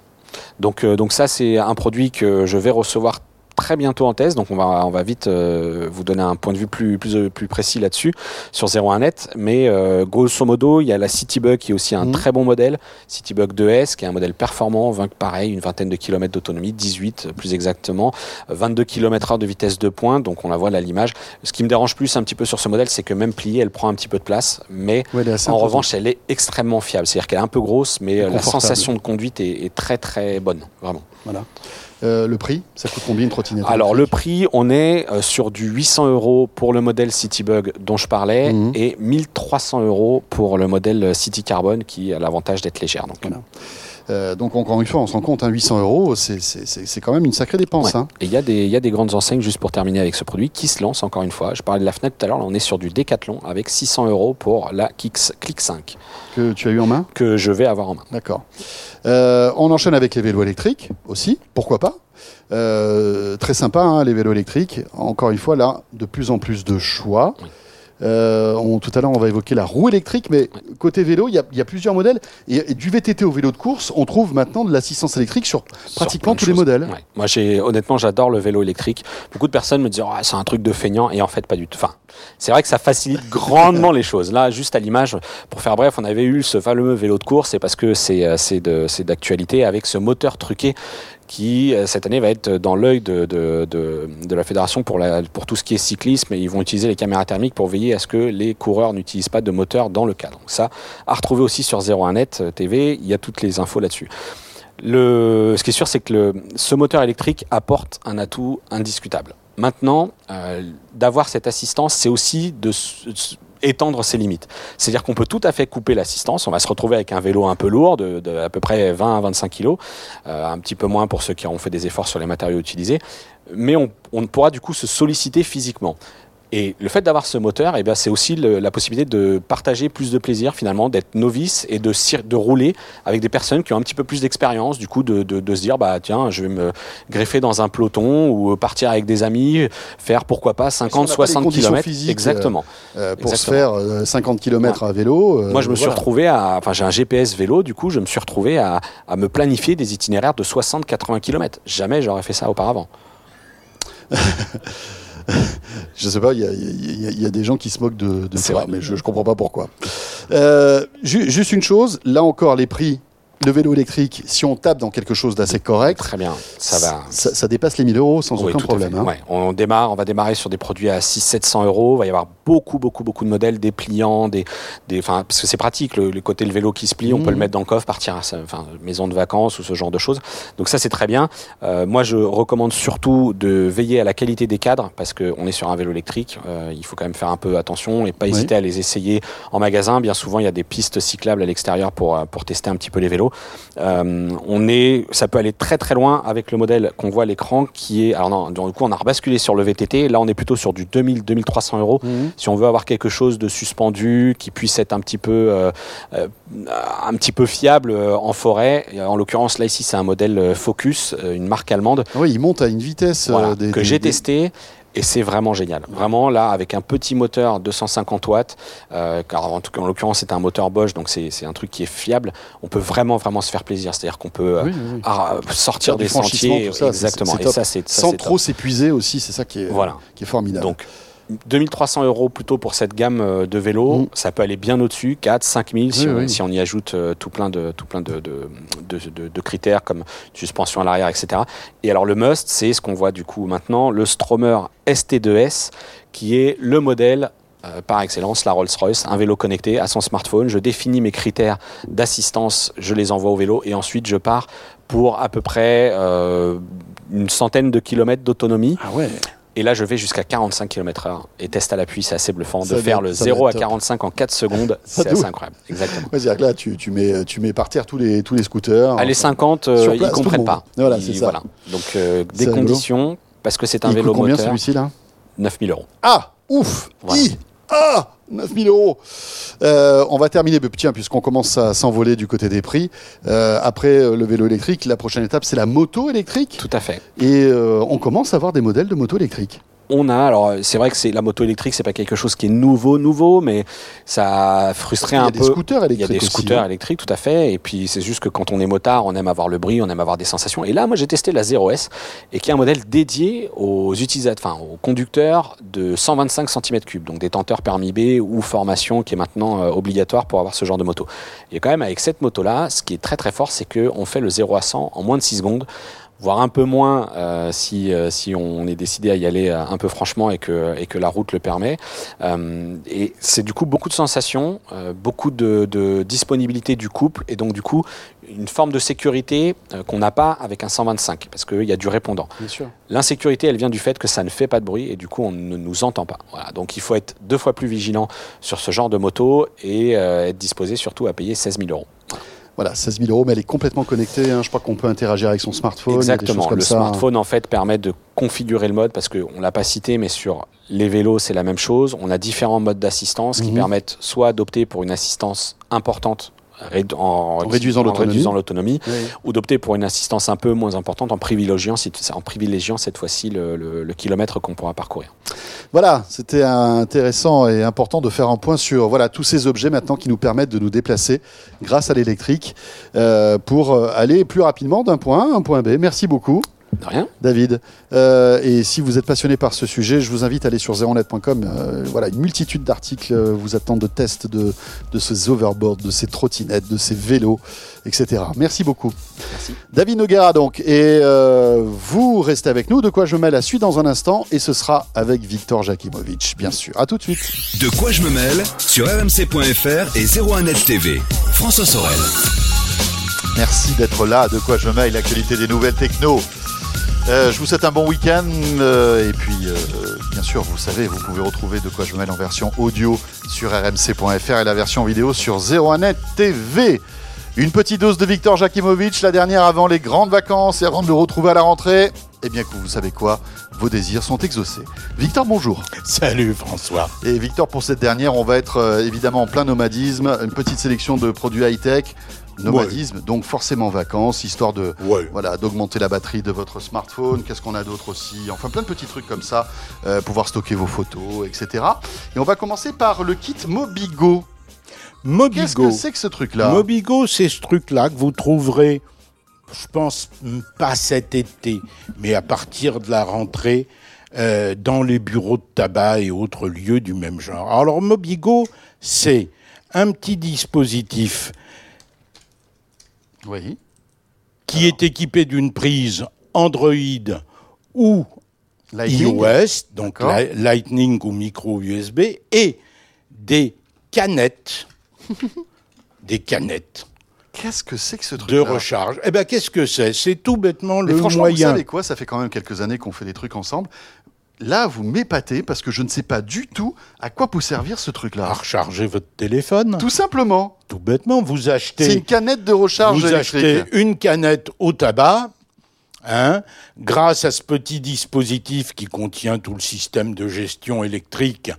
Donc, euh, donc ça, c'est un produit que je vais recevoir très bientôt en test. Donc on va, on va vite euh, vous donner un point de vue plus, plus, euh, plus précis là-dessus sur 01net. Mais euh, grosso modo, il y a la Citybug qui est aussi un Mhm. très bon modèle. Citybug 2S qui est un modèle performant, 20, pareil, une vingtaine de kilomètres d'autonomie, 18 plus exactement, 22 km/h de vitesse de pointe. Donc on la voit là l'image. Ce qui me dérange plus un petit peu sur ce modèle, c'est que même pliée, elle prend un petit peu de place. Mais ouais, en revanche, elle est extrêmement fiable. C'est-à-dire qu'elle est un peu grosse, mais la sensation de conduite est, est très très bonne, vraiment. Voilà. Euh, le prix, ça coûte combien une trottinette Alors le prix, on est euh, sur du 800 euros pour le modèle Citybug dont je parlais Mhm. et 1300 euros pour le modèle City Carbon qui a l'avantage d'être légère. Donc, Voilà. Euh, donc encore une fois, on se rend compte, hein, 800 euros, c'est- quand même une sacrée dépense. Ouais. hein. Et il y, a des- il y a des grandes enseignes, juste pour terminer avec ce produit, qui se lancent encore une fois. Je parlais de la Fnac tout à l'heure, on est sur du Decathlon avec 600 euros pour la Kix, Click 5 Que tu as eu en main? Que je vais avoir en main. D'accord. Euh, on enchaîne avec les vélos électriques aussi, pourquoi pas Euh, Très sympa, hein, les vélos électriques. Encore une fois, là, de plus en plus de choix. Oui. Euh, on- tout à l'heure, on va évoquer la roue électrique, mais côté vélo, il y, y a plusieurs modèles. Et, et du VTT au vélo de course, on trouve maintenant de l'assistance électrique sur pratiquement Sur tous les modèles. Ouais. Moi, j'ai honnêtement, j'adore le vélo électrique. Beaucoup de personnes me disent, Ah, c'est un truc de feignant, et en fait, pas du tout. Enfin, c'est vrai que ça facilite grandement les choses. Là, juste à l'image, pour faire bref, on avait eu ce fameux vélo de course, et parce que c'est euh, c'est de- c'est d'actualité avec ce moteur truqué qui euh, cette année va être dans l'œil de, de, de, la fédération pour, pour tout ce qui est cyclisme ils vont utiliser les caméras thermiques pour veiller à ce que les coureurs n'utilisent pas de moteur dans le cadre. Donc ça, à retrouver aussi sur 01net euh, TV, il y a toutes les infos là-dessus. Le, ce qui est sûr, c'est que ce moteur électrique apporte un atout indiscutable. Maintenant, euh, d'avoir cette assistance, c'est aussi de étendre ses limites. C'est-à-dire qu'on peut tout à fait couper l'assistance. On va se retrouver avec un vélo un peu lourd, de, de à peu près 20 à 25 kilos, euh, un petit peu moins pour ceux qui ont fait des efforts sur les matériaux utilisés. Mais on, on pourra du coup se solliciter physiquement. Et le fait d'avoir ce moteur, eh ben, c'est aussi le- la possibilité de partager plus de plaisir finalement, d'être novice et de, rouler avec des personnes qui ont un petit peu plus d'expérience, du coup de, de- de se dire bah tiens je vais me greffer dans un peloton ou partir avec des amis, faire pourquoi pas 50, on n'a pas les 60 conditions km. physiques, Exactement. Euh, pour Exactement. se faire euh, 50 km à vélo. euh, Moi je me suis retrouvé à, enfin j'ai un GPS vélo, du coup je me suis retrouvé à, à me planifier des itinéraires de 60-80 km. Jamais j'aurais fait ça auparavant. Je sais pas, il y, a- y y des gens qui se moquent de, ça, vrai. mais je, je comprends pas pourquoi. Euh, ju- juste une chose, là encore, les prix, le vélo électrique, si on tape dans quelque chose d'assez correct, Très bien, ça va. ça, ça dépasse les 1000 euros sans Oui, aucun problème. hein. Ouais, on démarre, on va démarrer sur des produits à 600-700 euros. Il va y avoir beaucoup, beaucoup, beaucoup de modèles, des pliants, des, des, enfin, parce que c'est pratique. Le, le côté le vélo qui se plie, on peut le mettre dans le coffre, partir à sa maison de vacances ou ce genre de choses. Donc ça, c'est très bien. Euh, moi, je recommande surtout de veiller à la qualité des cadres parce que on est sur un vélo électrique. Euh, il faut quand même faire un peu attention et pas Oui. hésiter à les essayer en magasin. Bien souvent, il y a des pistes cyclables à l'extérieur pour euh, pour tester un petit peu les vélos. Euh, on est, ça peut aller très très loin avec le modèle qu'on voit à l'écran qui est, alors non, du coup on a rebasculé sur le VTT. Là on est plutôt sur du 2000-2300 euros. Mhm. Si on veut avoir quelque chose de suspendu qui puisse être un petit peu, euh, euh, un petit peu fiable en forêt. En l'occurrence là ici c'est un modèle Focus, une marque allemande Oui, il monte à une vitesse voilà, des- que j'ai testé. Et c'est vraiment génial. Vraiment, là, avec un petit moteur 250 watts, euh, car en tout cas, en l'occurrence, c'est un moteur Bosch, donc c'est c'est un truc qui est fiable. On peut vraiment, vraiment se faire plaisir. C'est-à-dire qu'on peut euh, Oui, oui, oui. ah, sortir des sentiers. ça, exactement. Et ça, c'est Sans trop s'épuiser aussi, c'est ça qui est, Voilà. qui est formidable. Donc, 2300 euros plutôt pour cette gamme euh, de vélos. Mm. Ça peut aller bien au-dessus, 4, 5000 si, Oui, on, oui. si on y ajoute euh, tout plein de, tout plein de, de, de, de- de critères comme suspension à l'arrière, etc. Et alors le must, c'est ce qu'on voit du coup maintenant, le Stromer ST2S, qui est le modèle euh, par excellence, la Rolls-Royce, un vélo connecté à son smartphone. Je définis mes critères d'assistance, je les envoie au vélo et ensuite je pars pour à peu près euh, une centaine de kilomètres d'autonomie. Ah ouais. Et là, je vais jusqu'à 45 km/h. Et test à l'appui, c'est assez bluffant. Ça de faire être- le ça va 0 à être top. 45 en 4 secondes, c'est assez incroyable. Exactement. Ouais, C'est-à-dire que là, tu, tu, mets, tu mets par terre tous les, tous les scooters. À les 50, euh, Sur ils le comprennent pas. Voilà, c'est ça. Donc, euh, des rigolo. conditions, parce que c'est un Il vélo combien moteur, celui-ci là? 9000 euros. Ah Ouf Voilà. Ah 9000 euros. Euh, on va terminer, tiens, puisqu'on commence à s'envoler du côté des prix. euh, après euh, le vélo électrique, la prochaine étape, c'est la moto électrique. Tout à fait. Et euh, on commence à avoir des modèles de moto électrique. On a, alors c'est vrai que c'est la moto électrique, c'est pas quelque chose qui est nouveau, nouveau, mais ça a frustré Il y a un des peu. scooters Il y a électriques des scooters hein. électriques, tout à fait. Et puis c'est juste que quand on est motard, on aime avoir le bruit, on aime avoir des sensations. Et là, moi, j'ai testé la 0S, et qui est un modèle dédié aux utilisateurs, enfin aux conducteurs de 125 cm3, donc détenteurs permis B ou formation qui est maintenant euh, obligatoire pour avoir ce genre de moto. Et quand même, avec cette moto-là, ce qui est très très fort, c'est qu'on fait le 0 à 100 en moins de 6 secondes voire un peu moins euh, si, euh, si on est décidé à y aller euh, un peu franchement et que, et que la route le permet. Et c'est du coup beaucoup de sensations, beaucoup de, de disponibilité du couple et donc du coup une forme de sécurité qu'on n'a pas avec un 125 parce qu'il y a du répondant. L'insécurité, elle vient du fait que ça ne fait pas de bruit et du coup on ne nous entend pas. Voilà. Donc il faut être deux fois plus vigilant sur ce genre de moto et être disposé surtout à payer 16 000 euros. Voilà, 16 000 euros, mais elle est complètement connectée. hein. Je crois qu'on peut interagir avec son smartphone. des Exactement. comme Le ça. smartphone en fait permet de configurer le mode parce qu'on l'a pas cité, mais sur les vélos c'est la même chose. On a différents modes d'assistance qui Mhm. permettent soit d'opter pour une assistance importante en, réduisant en l'autonomie. réduisant l'autonomie, Oui. ou d'opter pour une assistance un peu moins importante en privilégiant, si- en privilégiant cette fois-ci le, le- le kilomètre qu'on pourra parcourir. Voilà, c'était intéressant et important de faire un point sur voilà tous ces objets maintenant qui nous permettent de nous déplacer grâce à l'électrique euh, pour euh, aller plus rapidement d'un point A à un point B. Merci beaucoup. De rien. David. Euh, et si vous êtes passionné par ce sujet, je vous invite à aller sur zeronet.com. Euh, voilà, une multitude d'articles euh, vous attendent de tests de, de ces overboards, de ces trottinettes, de ces vélos, etc. Merci beaucoup. Merci. David Noguera donc. Et euh, vous restez avec nous. De quoi je mets la suite dans un instant. Et ce sera avec Victor Jakimovic, bien sûr. À tout de suite. De quoi je me mêle sur rmc.fr et 01net TV. François Sorel. Merci d'être là. De quoi je mets l'actualité des nouvelles techno. Euh, je vous souhaite un bon week-end euh, et puis euh, bien sûr vous savez vous pouvez retrouver de quoi je me mêle en version audio sur rmc.fr et la version vidéo sur 01net TV. Une petite dose de Victor Jakimovic, la dernière avant les grandes vacances et avant de le retrouver à la rentrée. Eh bien que vous savez quoi, vos désirs sont exaucés. Victor, bonjour. Salut François. Et Victor, pour cette dernière, on va être évidemment en plein nomadisme, une petite sélection de produits high-tech, nomadisme, donc forcément vacances, histoire de Ouais. voilà d'augmenter la batterie de votre smartphone. Qu'est-ce qu'on a d'autre aussi? Enfin, plein de petits trucs comme ça, euh, pouvoir stocker vos photos, etc. Et on va commencer par le kit Mobigo. Qu'est-ce que Mobigo. c'est que ce truc-là? Mobigo, c'est ce truc-là que vous trouverez, je pense, pas cet été, mais à partir de la rentrée, euh, dans les bureaux de tabac et autres lieux du même genre. Alors, Mobigo, c'est un petit dispositif Oui. qui est équipé d'une prise Android ou Lightning. iOS, donc Lightning ou micro USB, et des canettes, des canettes Qu'est-ce que c'est que ce de truc-là? recharge. Eh ben, qu'est-ce que c'est? C'est tout bêtement Mais le franchement, moyen. vous savez quoi? Ça fait quand même quelques années qu'on fait des trucs ensemble. Là, vous m'épatez parce que je ne sais pas du tout à quoi peut servir ce truc-là. à recharger votre téléphone. Tout, Tout simplement. bêtement, vous C'est une achetez, canette de recharge vous électrique. achetez une canette au tabac. Hein, grâce à ce petit dispositif qui contient tout le système de gestion électrique,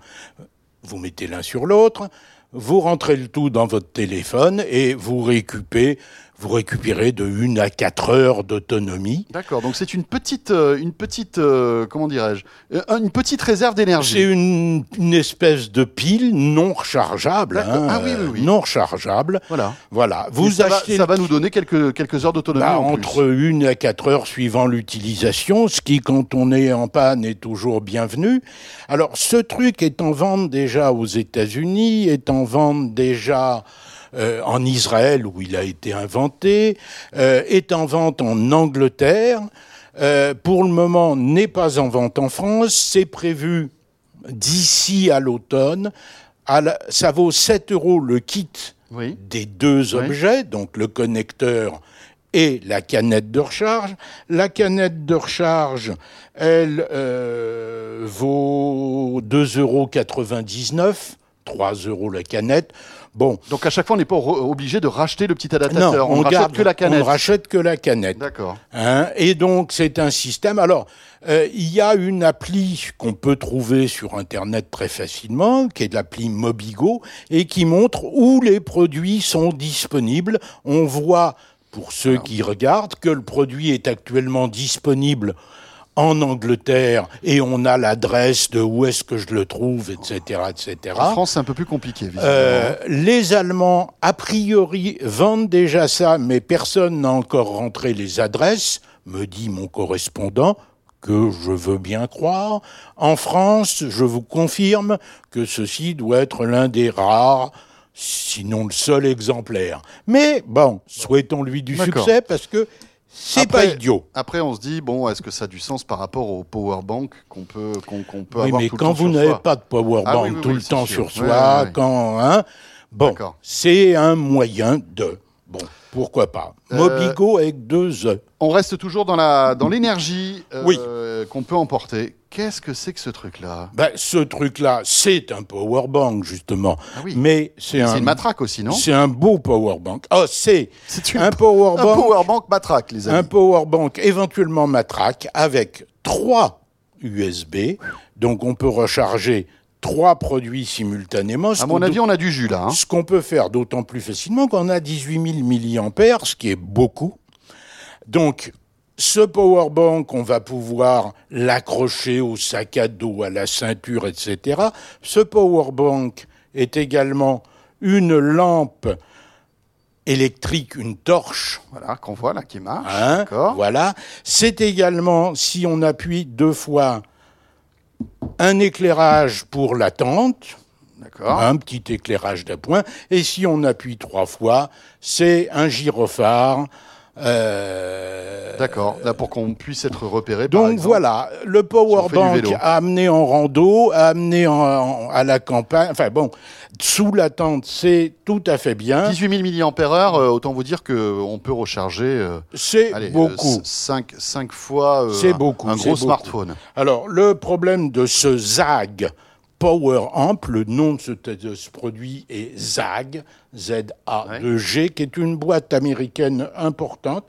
vous mettez l'un sur l'autre, vous rentrez le tout dans votre téléphone et vous récupérez, vous récupérez de 1 à 4 heures d'autonomie. D'accord, donc c'est une petite, euh, une petite, euh, comment dirais-je, Euh, une petite réserve C'est d'énergie. une, une espèce de pile non rechargeable. Hein, Ah oui, oui, oui. Non rechargeable. Voilà. Voilà. Vous ça, va, achetez ça va nous donner quelques, quelques heures d'autonomie bah, en entre une à quatre heures suivant l'utilisation, ce qui, quand on est en panne, est toujours bienvenu. Alors, ce truc est en vente déjà aux États-Unis, est en vente déjà euh, en Israël où il a été inventé, euh, est en vente en Angleterre. Euh, pour le moment, n'est pas en vente en France. C'est prévu d'ici à l'automne. À la- ça vaut 7 euros le kit Oui. des deux Oui. objets, donc le connecteur et la canette de recharge. La canette de recharge, elle euh, vaut 2,99 euros, 3 euros la canette. Bon, Donc à chaque fois, on n'est pas obligé de racheter le petit non, adaptateur. on, ne rachète que la On canette. ne rachète que la canette. D'accord. Hein, et donc, c'est un système. Alors, euh, il y a une appli qu'on peut trouver sur Internet très facilement, qui est l'appli Mobigo, et qui montre où les produits sont disponibles. On voit, pour ceux qui regardent, que le produit est actuellement disponible en Angleterre et on a l'adresse de où est-ce que je le trouve, etc., etc. En France, c'est un peu plus compliqué. Euh, les Allemands, a priori, vendent déjà ça, mais personne n'a encore rentré les adresses, me dit mon correspondant, que je veux bien croire. En France, je vous confirme que ceci doit être l'un des rares, sinon le seul exemplaire. Mais bon, souhaitons-lui du succès parce que c'est pas idiot. Après, on se dit, bon, est-ce que ça a du sens par rapport au power bank qu'on peut, qu'on, qu'on peut Oui, avoir mais tout le quand temps vous n'avez pas de power Ah bank oui, oui, tout le temps sûr. sur soi, quand hein, bon, c'est un moyen de bon, pourquoi pas. Euh, Mobigo avec deux e. On reste toujours dans, la, dans l'énergie euh, qu'on peut emporter. Qu'est-ce que c'est que ce truc-là Ben, ce truc-là, c'est un power bank justement, Ah oui. mais c'est un une matraque aussi, non c'est un beau power bank. Oh, c'est un power Un bank, power bank matraque, les amis. un power bank éventuellement matraque avec trois USB, donc on peut recharger trois produits simultanément. À mon avis, on a du jus là. hein. Ce qu'on peut faire d'autant plus facilement qu'on a 18 000 mAh, ce qui est beaucoup. Donc, ce power bank, on va pouvoir l'accrocher au sac à dos, à la ceinture, etc. Ce power bank est également une lampe électrique, une torche. Voilà, qu'on voit là, qui marche. Hein, D'accord. voilà. C'est également, si on appuie deux fois, un éclairage pour la tente un petit éclairage d'appoint. Et si on appuie trois fois, c'est un gyrophare. Euh, D'accord. Là, pour qu'on puisse être repéré. Donc voilà, le power bank a amené en rando, a amené en- en- à la campagne. Enfin bon, sous la tente, c'est tout à fait bien. 18 000 mAh, euh, autant vous dire qu'on peut recharger euh, C'est allez, beaucoup. 5, fois euh, C'est un- beaucoup, un c'est gros beaucoup. smartphone. Alors, le problème de ce ZAG Power Amp, le nom de ce, de ce produit est ZAG, Z-A-2-G, qui est une boîte américaine importante.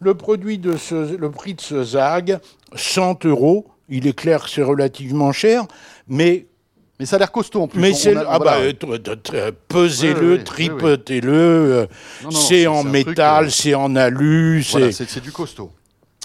Le, produit de ce, le prix de ce ZAG, 100 euros. Il est clair que c'est relativement cher, mais Mais ça a l'air costaud en plus. mais c'est ah bah, pesez-le, tripotez-le. c'est en métal, euh, c'est en alu, c'est du costaud.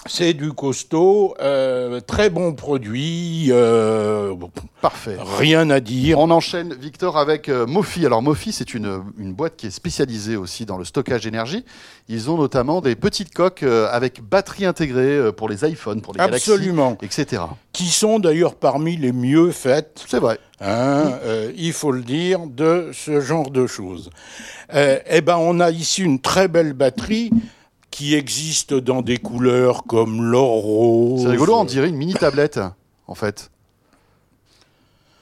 C'est du costaud, euh, très bon produit, euh, Parfait. rien à dire. On enchaîne, Victor, avec euh, Mofi. Alors, Mofi, c'est une, une boîte qui est spécialisée aussi dans le stockage d'énergie. Ils ont notamment des petites coques avec batterie intégrée pour les iPhones, pour les Absolument. Etc. Qui sont d'ailleurs parmi les mieux faites, C'est vrai. hein, euh, il faut le dire, de ce genre de choses. Eh ben, on a ici une très belle batterie qui existe dans des couleurs comme l'or rose. C'est rigolo, on dirait une mini tablette, en fait.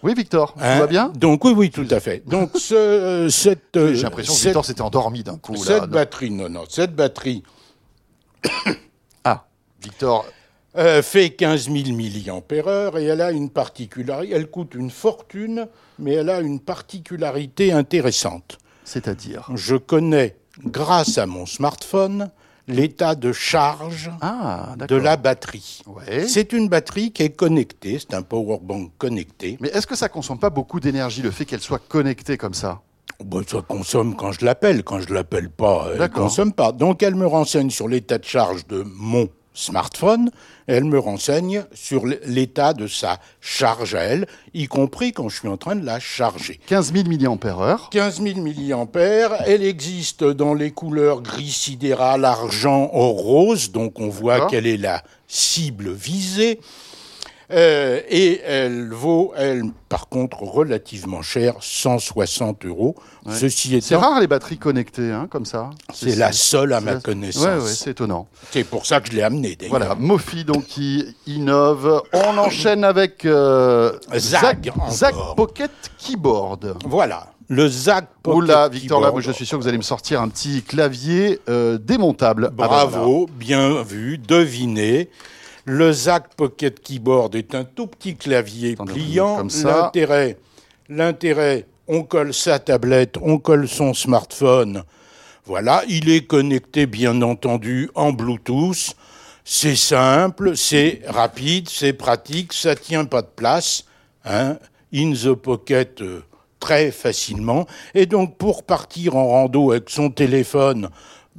Oui, Victor, tout Hein va bien? Donc oui, oui, tout à fait. Donc ce, euh, cette, euh, J'ai l'impression que cette- Victor s'était endormi d'un coup. cette Là. batterie, non, non, cette batterie Ah, Victor, euh, fait 15 000 mAh et elle a une particularité. Elle coûte une fortune, mais elle a une particularité intéressante. c'est-à-dire? Je connais, grâce à mon smartphone, l'état de charge Ah, de la batterie. Ouais. C'est une batterie qui est connectée, c'est un power bank connecté. Mais est-ce que ça consomme pas beaucoup d'énergie, le fait qu'elle soit connectée comme ça? Bon, ça consomme quand je l'appelle, quand je l'appelle pas, elle consomme pas. Donc elle me renseigne sur l'état de charge de mon smartphone, elle me renseigne sur l'état de sa charge à elle, y compris quand je suis en train de la charger. 15 000 mAh. 15 000 milliampères, elle existe dans les couleurs gris sidéral, argent, or rose, donc on voit quelle est la cible visée. Euh, et elle vaut, elle, par contre, relativement cher, 160 euros. Ceci C'est étant, rare les batteries connectées, hein, comme ça. c'est la seule à c'est ma la- connaissance. Ouais, ouais, c'est étonnant. c'est pour ça que je l'ai amené, d'ailleurs. Voilà, Mofi donc qui innove. On enchaîne avec euh, Zag. Zag Pocket Keyboard. Voilà. Le ZAC Pocket Oula, Victor, là, je suis sûr que vous allez me sortir un petit clavier euh, démontable. Ah, bah. Bravo, bien vu, deviné. Le ZAC Pocket Keyboard est un tout petit clavier pliant. comme ça. L'intérêt, l'intérêt on colle sa tablette, on colle son smartphone. Voilà, il est connecté bien entendu en Bluetooth. C'est simple, c'est rapide, c'est pratique, ça tient pas de place. Hein, in the pocket euh, très facilement. Et donc pour partir en rando avec son téléphone,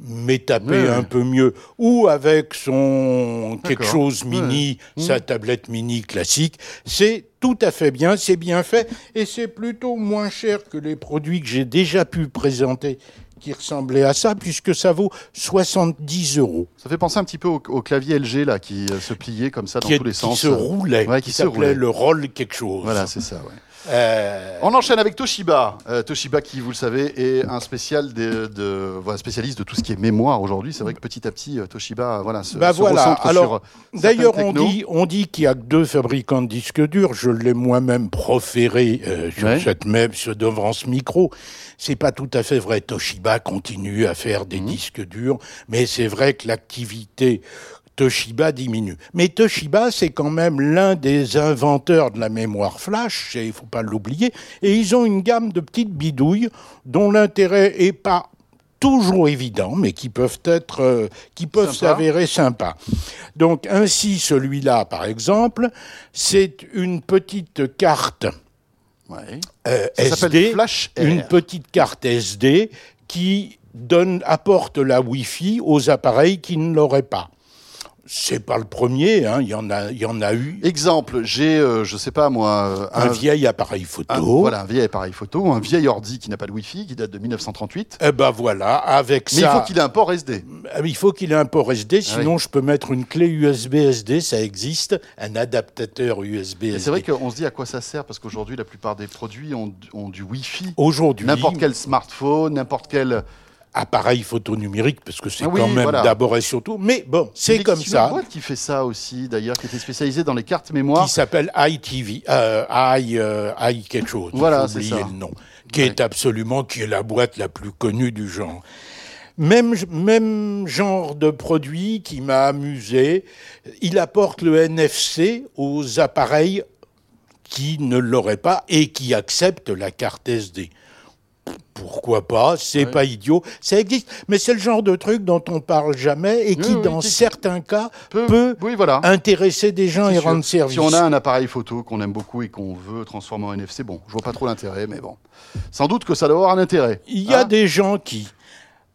mais taper un peu mieux, ou avec son quelque chose mini, sa tablette mini classique, c'est tout à fait bien, c'est bien fait, et c'est plutôt moins cher que les produits que j'ai déjà pu présenter qui ressemblaient à ça, puisque ça vaut 70 euros. Ça fait penser un petit peu au, au clavier LG là qui euh, se pliait comme ça dans Qui, est- tous les qui sens. se roulait, Ouais, qui, qui se roulait. s'appelait le roll quelque chose. Voilà, c'est ça. Ouais. Euh, On enchaîne avec Toshiba. Euh, Toshiba, qui, vous le savez, est un spécial de, de- voilà, spécialiste de tout ce qui est mémoire aujourd'hui. C'est vrai que petit à petit, euh, Toshiba, voilà, se, Bah se voilà. Alors, D'ailleurs, on dit, on dit qu'il y a que deux fabricants de disques durs. Je l'ai moi-même proféré euh, sur Ouais. cette même devant ce micro. C'est pas tout à fait vrai. Toshiba continue à faire des Mhm. disques durs, mais c'est vrai que l'activité Toshiba diminue. Mais Toshiba, c'est quand même l'un des inventeurs de la mémoire flash, et il faut pas l'oublier, et ils ont une gamme de petites bidouilles dont l'intérêt est pas toujours évident, mais qui peuvent être, euh, qui peuvent s'avérer sympas. Donc ainsi, celui-là, par exemple, c'est une petite carte Ouais. euh, Ça SD, Flash une petite carte SD qui donne, apporte la Wi-Fi aux appareils qui ne l'auraient pas. C'est pas le premier, hein, il y en a, il y en a eu. Exemple, j'ai, euh, je sais pas moi, Un vieil appareil photo. un- voilà, un vieil appareil photo, un vieil ordi qui n'a pas de Wi-Fi, qui date de 1938. Eh ben voilà, avec Mais ça. il faut qu'il ait un port SD. Ah Il faut qu'il ait un port SD, Ah sinon je peux mettre une clé USB SD, ça existe, un adaptateur USB Et SD. c'est vrai qu'on se dit à quoi ça sert parce qu'aujourd'hui, la plupart des produits ont, ont du Wi-Fi. Aujourd'hui, N'importe quel smartphone, n'importe quel. Appareil photo numérique, parce que c'est Ah oui, quand même voilà. d'abord et surtout, mais bon, c'est comme une ça, boîte qui fait ça aussi, d'ailleurs, qui était spécialisée dans les cartes mémoire. qui s'appelle iTV, euh, i, euh, i quelque chose, Voilà, c'est ça. le nom, qui Ouais. est absolument, qui est la boîte la plus connue du genre. Même, même genre de produit qui m'a amusé, il apporte le NFC aux appareils qui ne l'auraient pas et qui acceptent la carte SD. Pourquoi pas C'est Ouais. pas idiot. Ça existe, mais c'est le genre de truc dont on parle jamais et qui, oui, dans certains cas, Peut- peut oui, voilà. intéresser des gens et sûr. rendre service. Si on a un appareil photo qu'on aime beaucoup et qu'on veut transformer en NFC, bon, je vois pas trop l'intérêt, mais bon. Sans doute que ça doit avoir un intérêt. Il y a Hein des gens qui.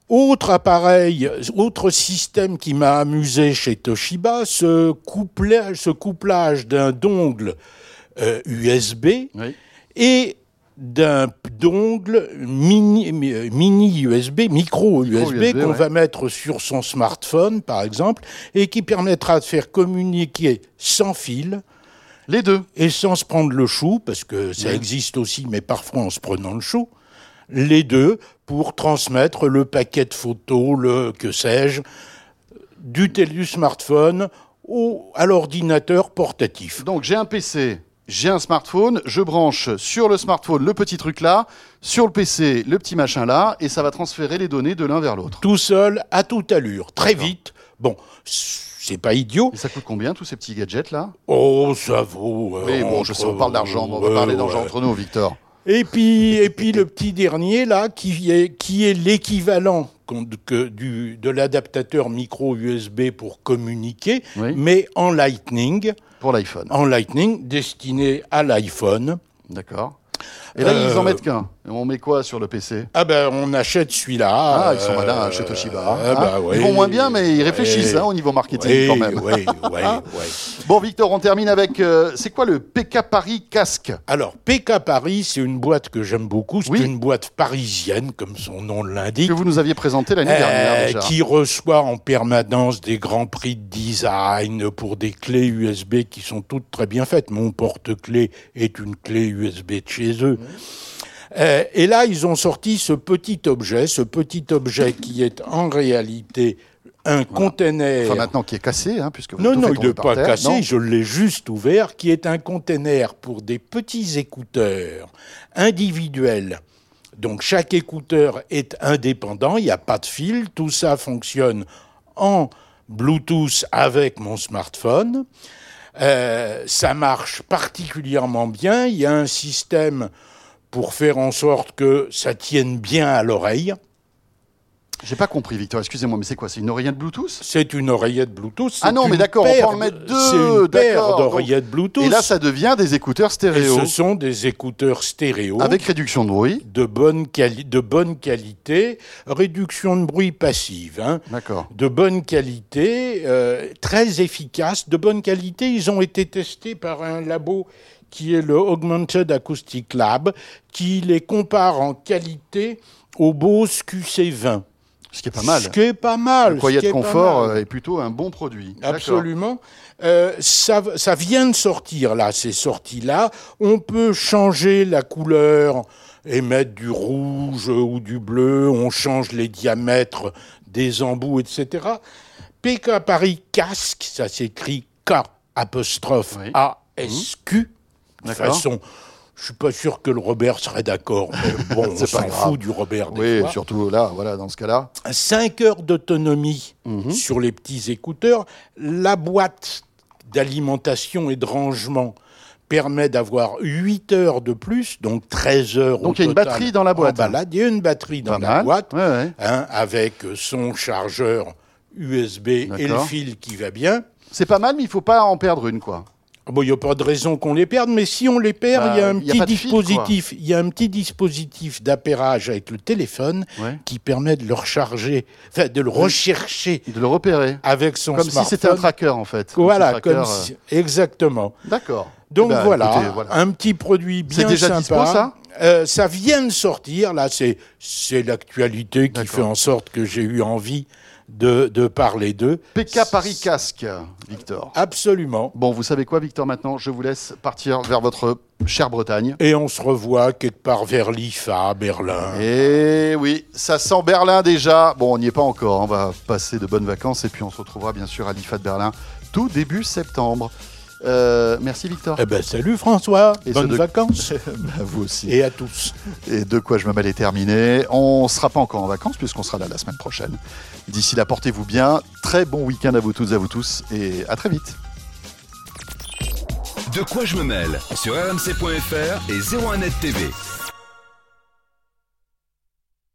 Autre appareil, autre système qui m'a amusé chez Toshiba, ce couplage, ce couplage d'un dongle euh, USB Oui. et d'un dongle mini, euh, mini USB, micro USB, qu'on ouais. va mettre sur son smartphone, par exemple, et qui permettra de faire communiquer sans fil Les deux. et sans se prendre le chou, parce que ça Oui. existe aussi, mais parfois en se prenant le chou, les deux pour transmettre le paquet de photos, le que sais-je, du, du smartphone au, à l'ordinateur portatif. Donc j'ai un PC, j'ai un smartphone, je branche sur le smartphone le petit truc là, sur le PC le petit machin là, et ça va transférer les données de l'un vers l'autre. Tout seul, à toute allure, très vite. Bon, c'est pas idiot. Et ça coûte combien tous ces petits gadgets là? Oh, ça vaut. euh, Oui, bon, je sais, on parle d'argent, mais on va parler d'argent ouais. entre nous, Victor. Et puis, et puis le petit dernier là, qui est, qui est l'équivalent que du, de l'adaptateur micro USB pour communiquer, Oui. mais en Lightning, Pour l'iPhone. en Lightning destiné à l'iPhone. D'accord. Et là, ils en Euh, mettent qu'un. On met quoi sur le PC Ah ben, on achète celui-là. Ah, ils sont euh, malins chez Toshiba. ah hein. bah ouais. Ils vont moins bien, mais ils réfléchissent Ouais. hein, au niveau marketing quand même. oui, oui, oui. Bon, Victor, on termine avec. euh, c'est quoi le PK Paris casque? Alors, PK Paris, c'est une boîte que j'aime beaucoup. C'est Oui. une boîte parisienne, comme son nom l'indique. que vous nous aviez présenté l'année Euh, dernière déjà qui reçoit en permanence des grands prix de design pour des clés USB qui sont toutes très bien faites. Mon porte-clés est une clé USB de chez eux. Euh, et là, ils ont sorti ce petit objet, ce petit objet qui est en réalité un container. Enfin, maintenant qui est cassé, hein, puisque vous Non, non, il n'est pas terre. cassé, Non je l'ai juste ouvert, qui est un container pour des petits écouteurs individuels. Donc chaque écouteur est indépendant, il n'y a pas de fil, tout ça fonctionne en Bluetooth avec mon smartphone. Euh, ça marche particulièrement bien, il y a un système pour faire en sorte que ça tienne bien à l'oreille. J'ai pas compris, Victor, excusez-moi, mais c'est quoi C'est une oreillette Bluetooth? C'est une oreillette Bluetooth. Ah non, mais d'accord, on peut en mettre de- deux, C'est une paire d'oreillettes Bluetooth. Et là, ça devient des écouteurs Et stéréo ce sont des écouteurs stéréo. avec réduction de bruit. de bonne, quali- de bonne qualité, réduction de bruit passive, hein, D'accord. de bonne qualité, euh, très efficace, de bonne qualité. Ils ont été testés par un labo qui est le Augmented Acoustic Lab, qui les compare en qualité au Bose QC20. Ce qui est pas mal. Ce qui est pas mal. Le qui de confort euh, est plutôt un bon produit. Absolument. Euh, ça, ça vient de sortir là, c'est sorti là. On peut changer la couleur et mettre du rouge ou du bleu. On change les diamètres des embouts, etc. PK Paris casque, ça s'écrit K apostrophe. A S Q. De toute façon, je suis pas sûr que le Robert serait d'accord. mais Bon, on s'en fout du Robert. des Oui, fois. surtout là, voilà, dans ce cas-là. 5 heures d'autonomie Mhm. sur les petits écouteurs. La boîte d'alimentation et de rangement permet d'avoir 8 heures de plus, donc 13 heures au Donc, il y a une total batterie dans la boîte. balade. Il y a une batterie dans Pas la mal. boîte, Ouais, ouais. hein, avec son chargeur USB et le fil qui va bien. C'est pas mal, mais il faut pas en perdre une, quoi. Ah Bon, il n'y a pas de raison qu'on les perde, mais si on les perd, Bah, il y a un y a petit dispositif. Il y a un petit dispositif d'appairage avec le téléphone Ouais. qui permet de le recharger, enfin de le rechercher De le repérer. avec son Comme si c'était un tracker, en fait. Un Voilà, comme tracker, si- exactement. euh, D'accord. Donc Eh ben, voilà, écoutez, voilà. un petit produit bien C'est déjà sympa. dispo, ça Euh, ça vient de sortir, là, c'est c'est l'actualité qui fait en sorte que j'ai eu envie de, de parler d'eux. PK Paris Casque, Victor. Absolument. Bon, vous savez quoi, Victor, maintenant Je vous laisse partir vers votre chère Bretagne. Et on se revoit quelque part vers l'IFA, à Berlin. Et oui, ça sent Berlin déjà. Bon, on n'y est pas encore. On va passer de bonnes vacances et puis on se retrouvera bien sûr à l'IFA de Berlin tout début septembre. Euh, merci Victor. Eh ben, salut François, Et bonnes de- vacances. À vous aussi. Et à tous. Et de quoi je me mêle est terminé. On ne sera pas encore en vacances puisqu'on sera là la semaine prochaine. D'ici là, portez-vous bien. Très bon week-end à vous toutes et à vous tous et à très vite. De quoi je me mêle? Sur rmc.fr et 01net TV.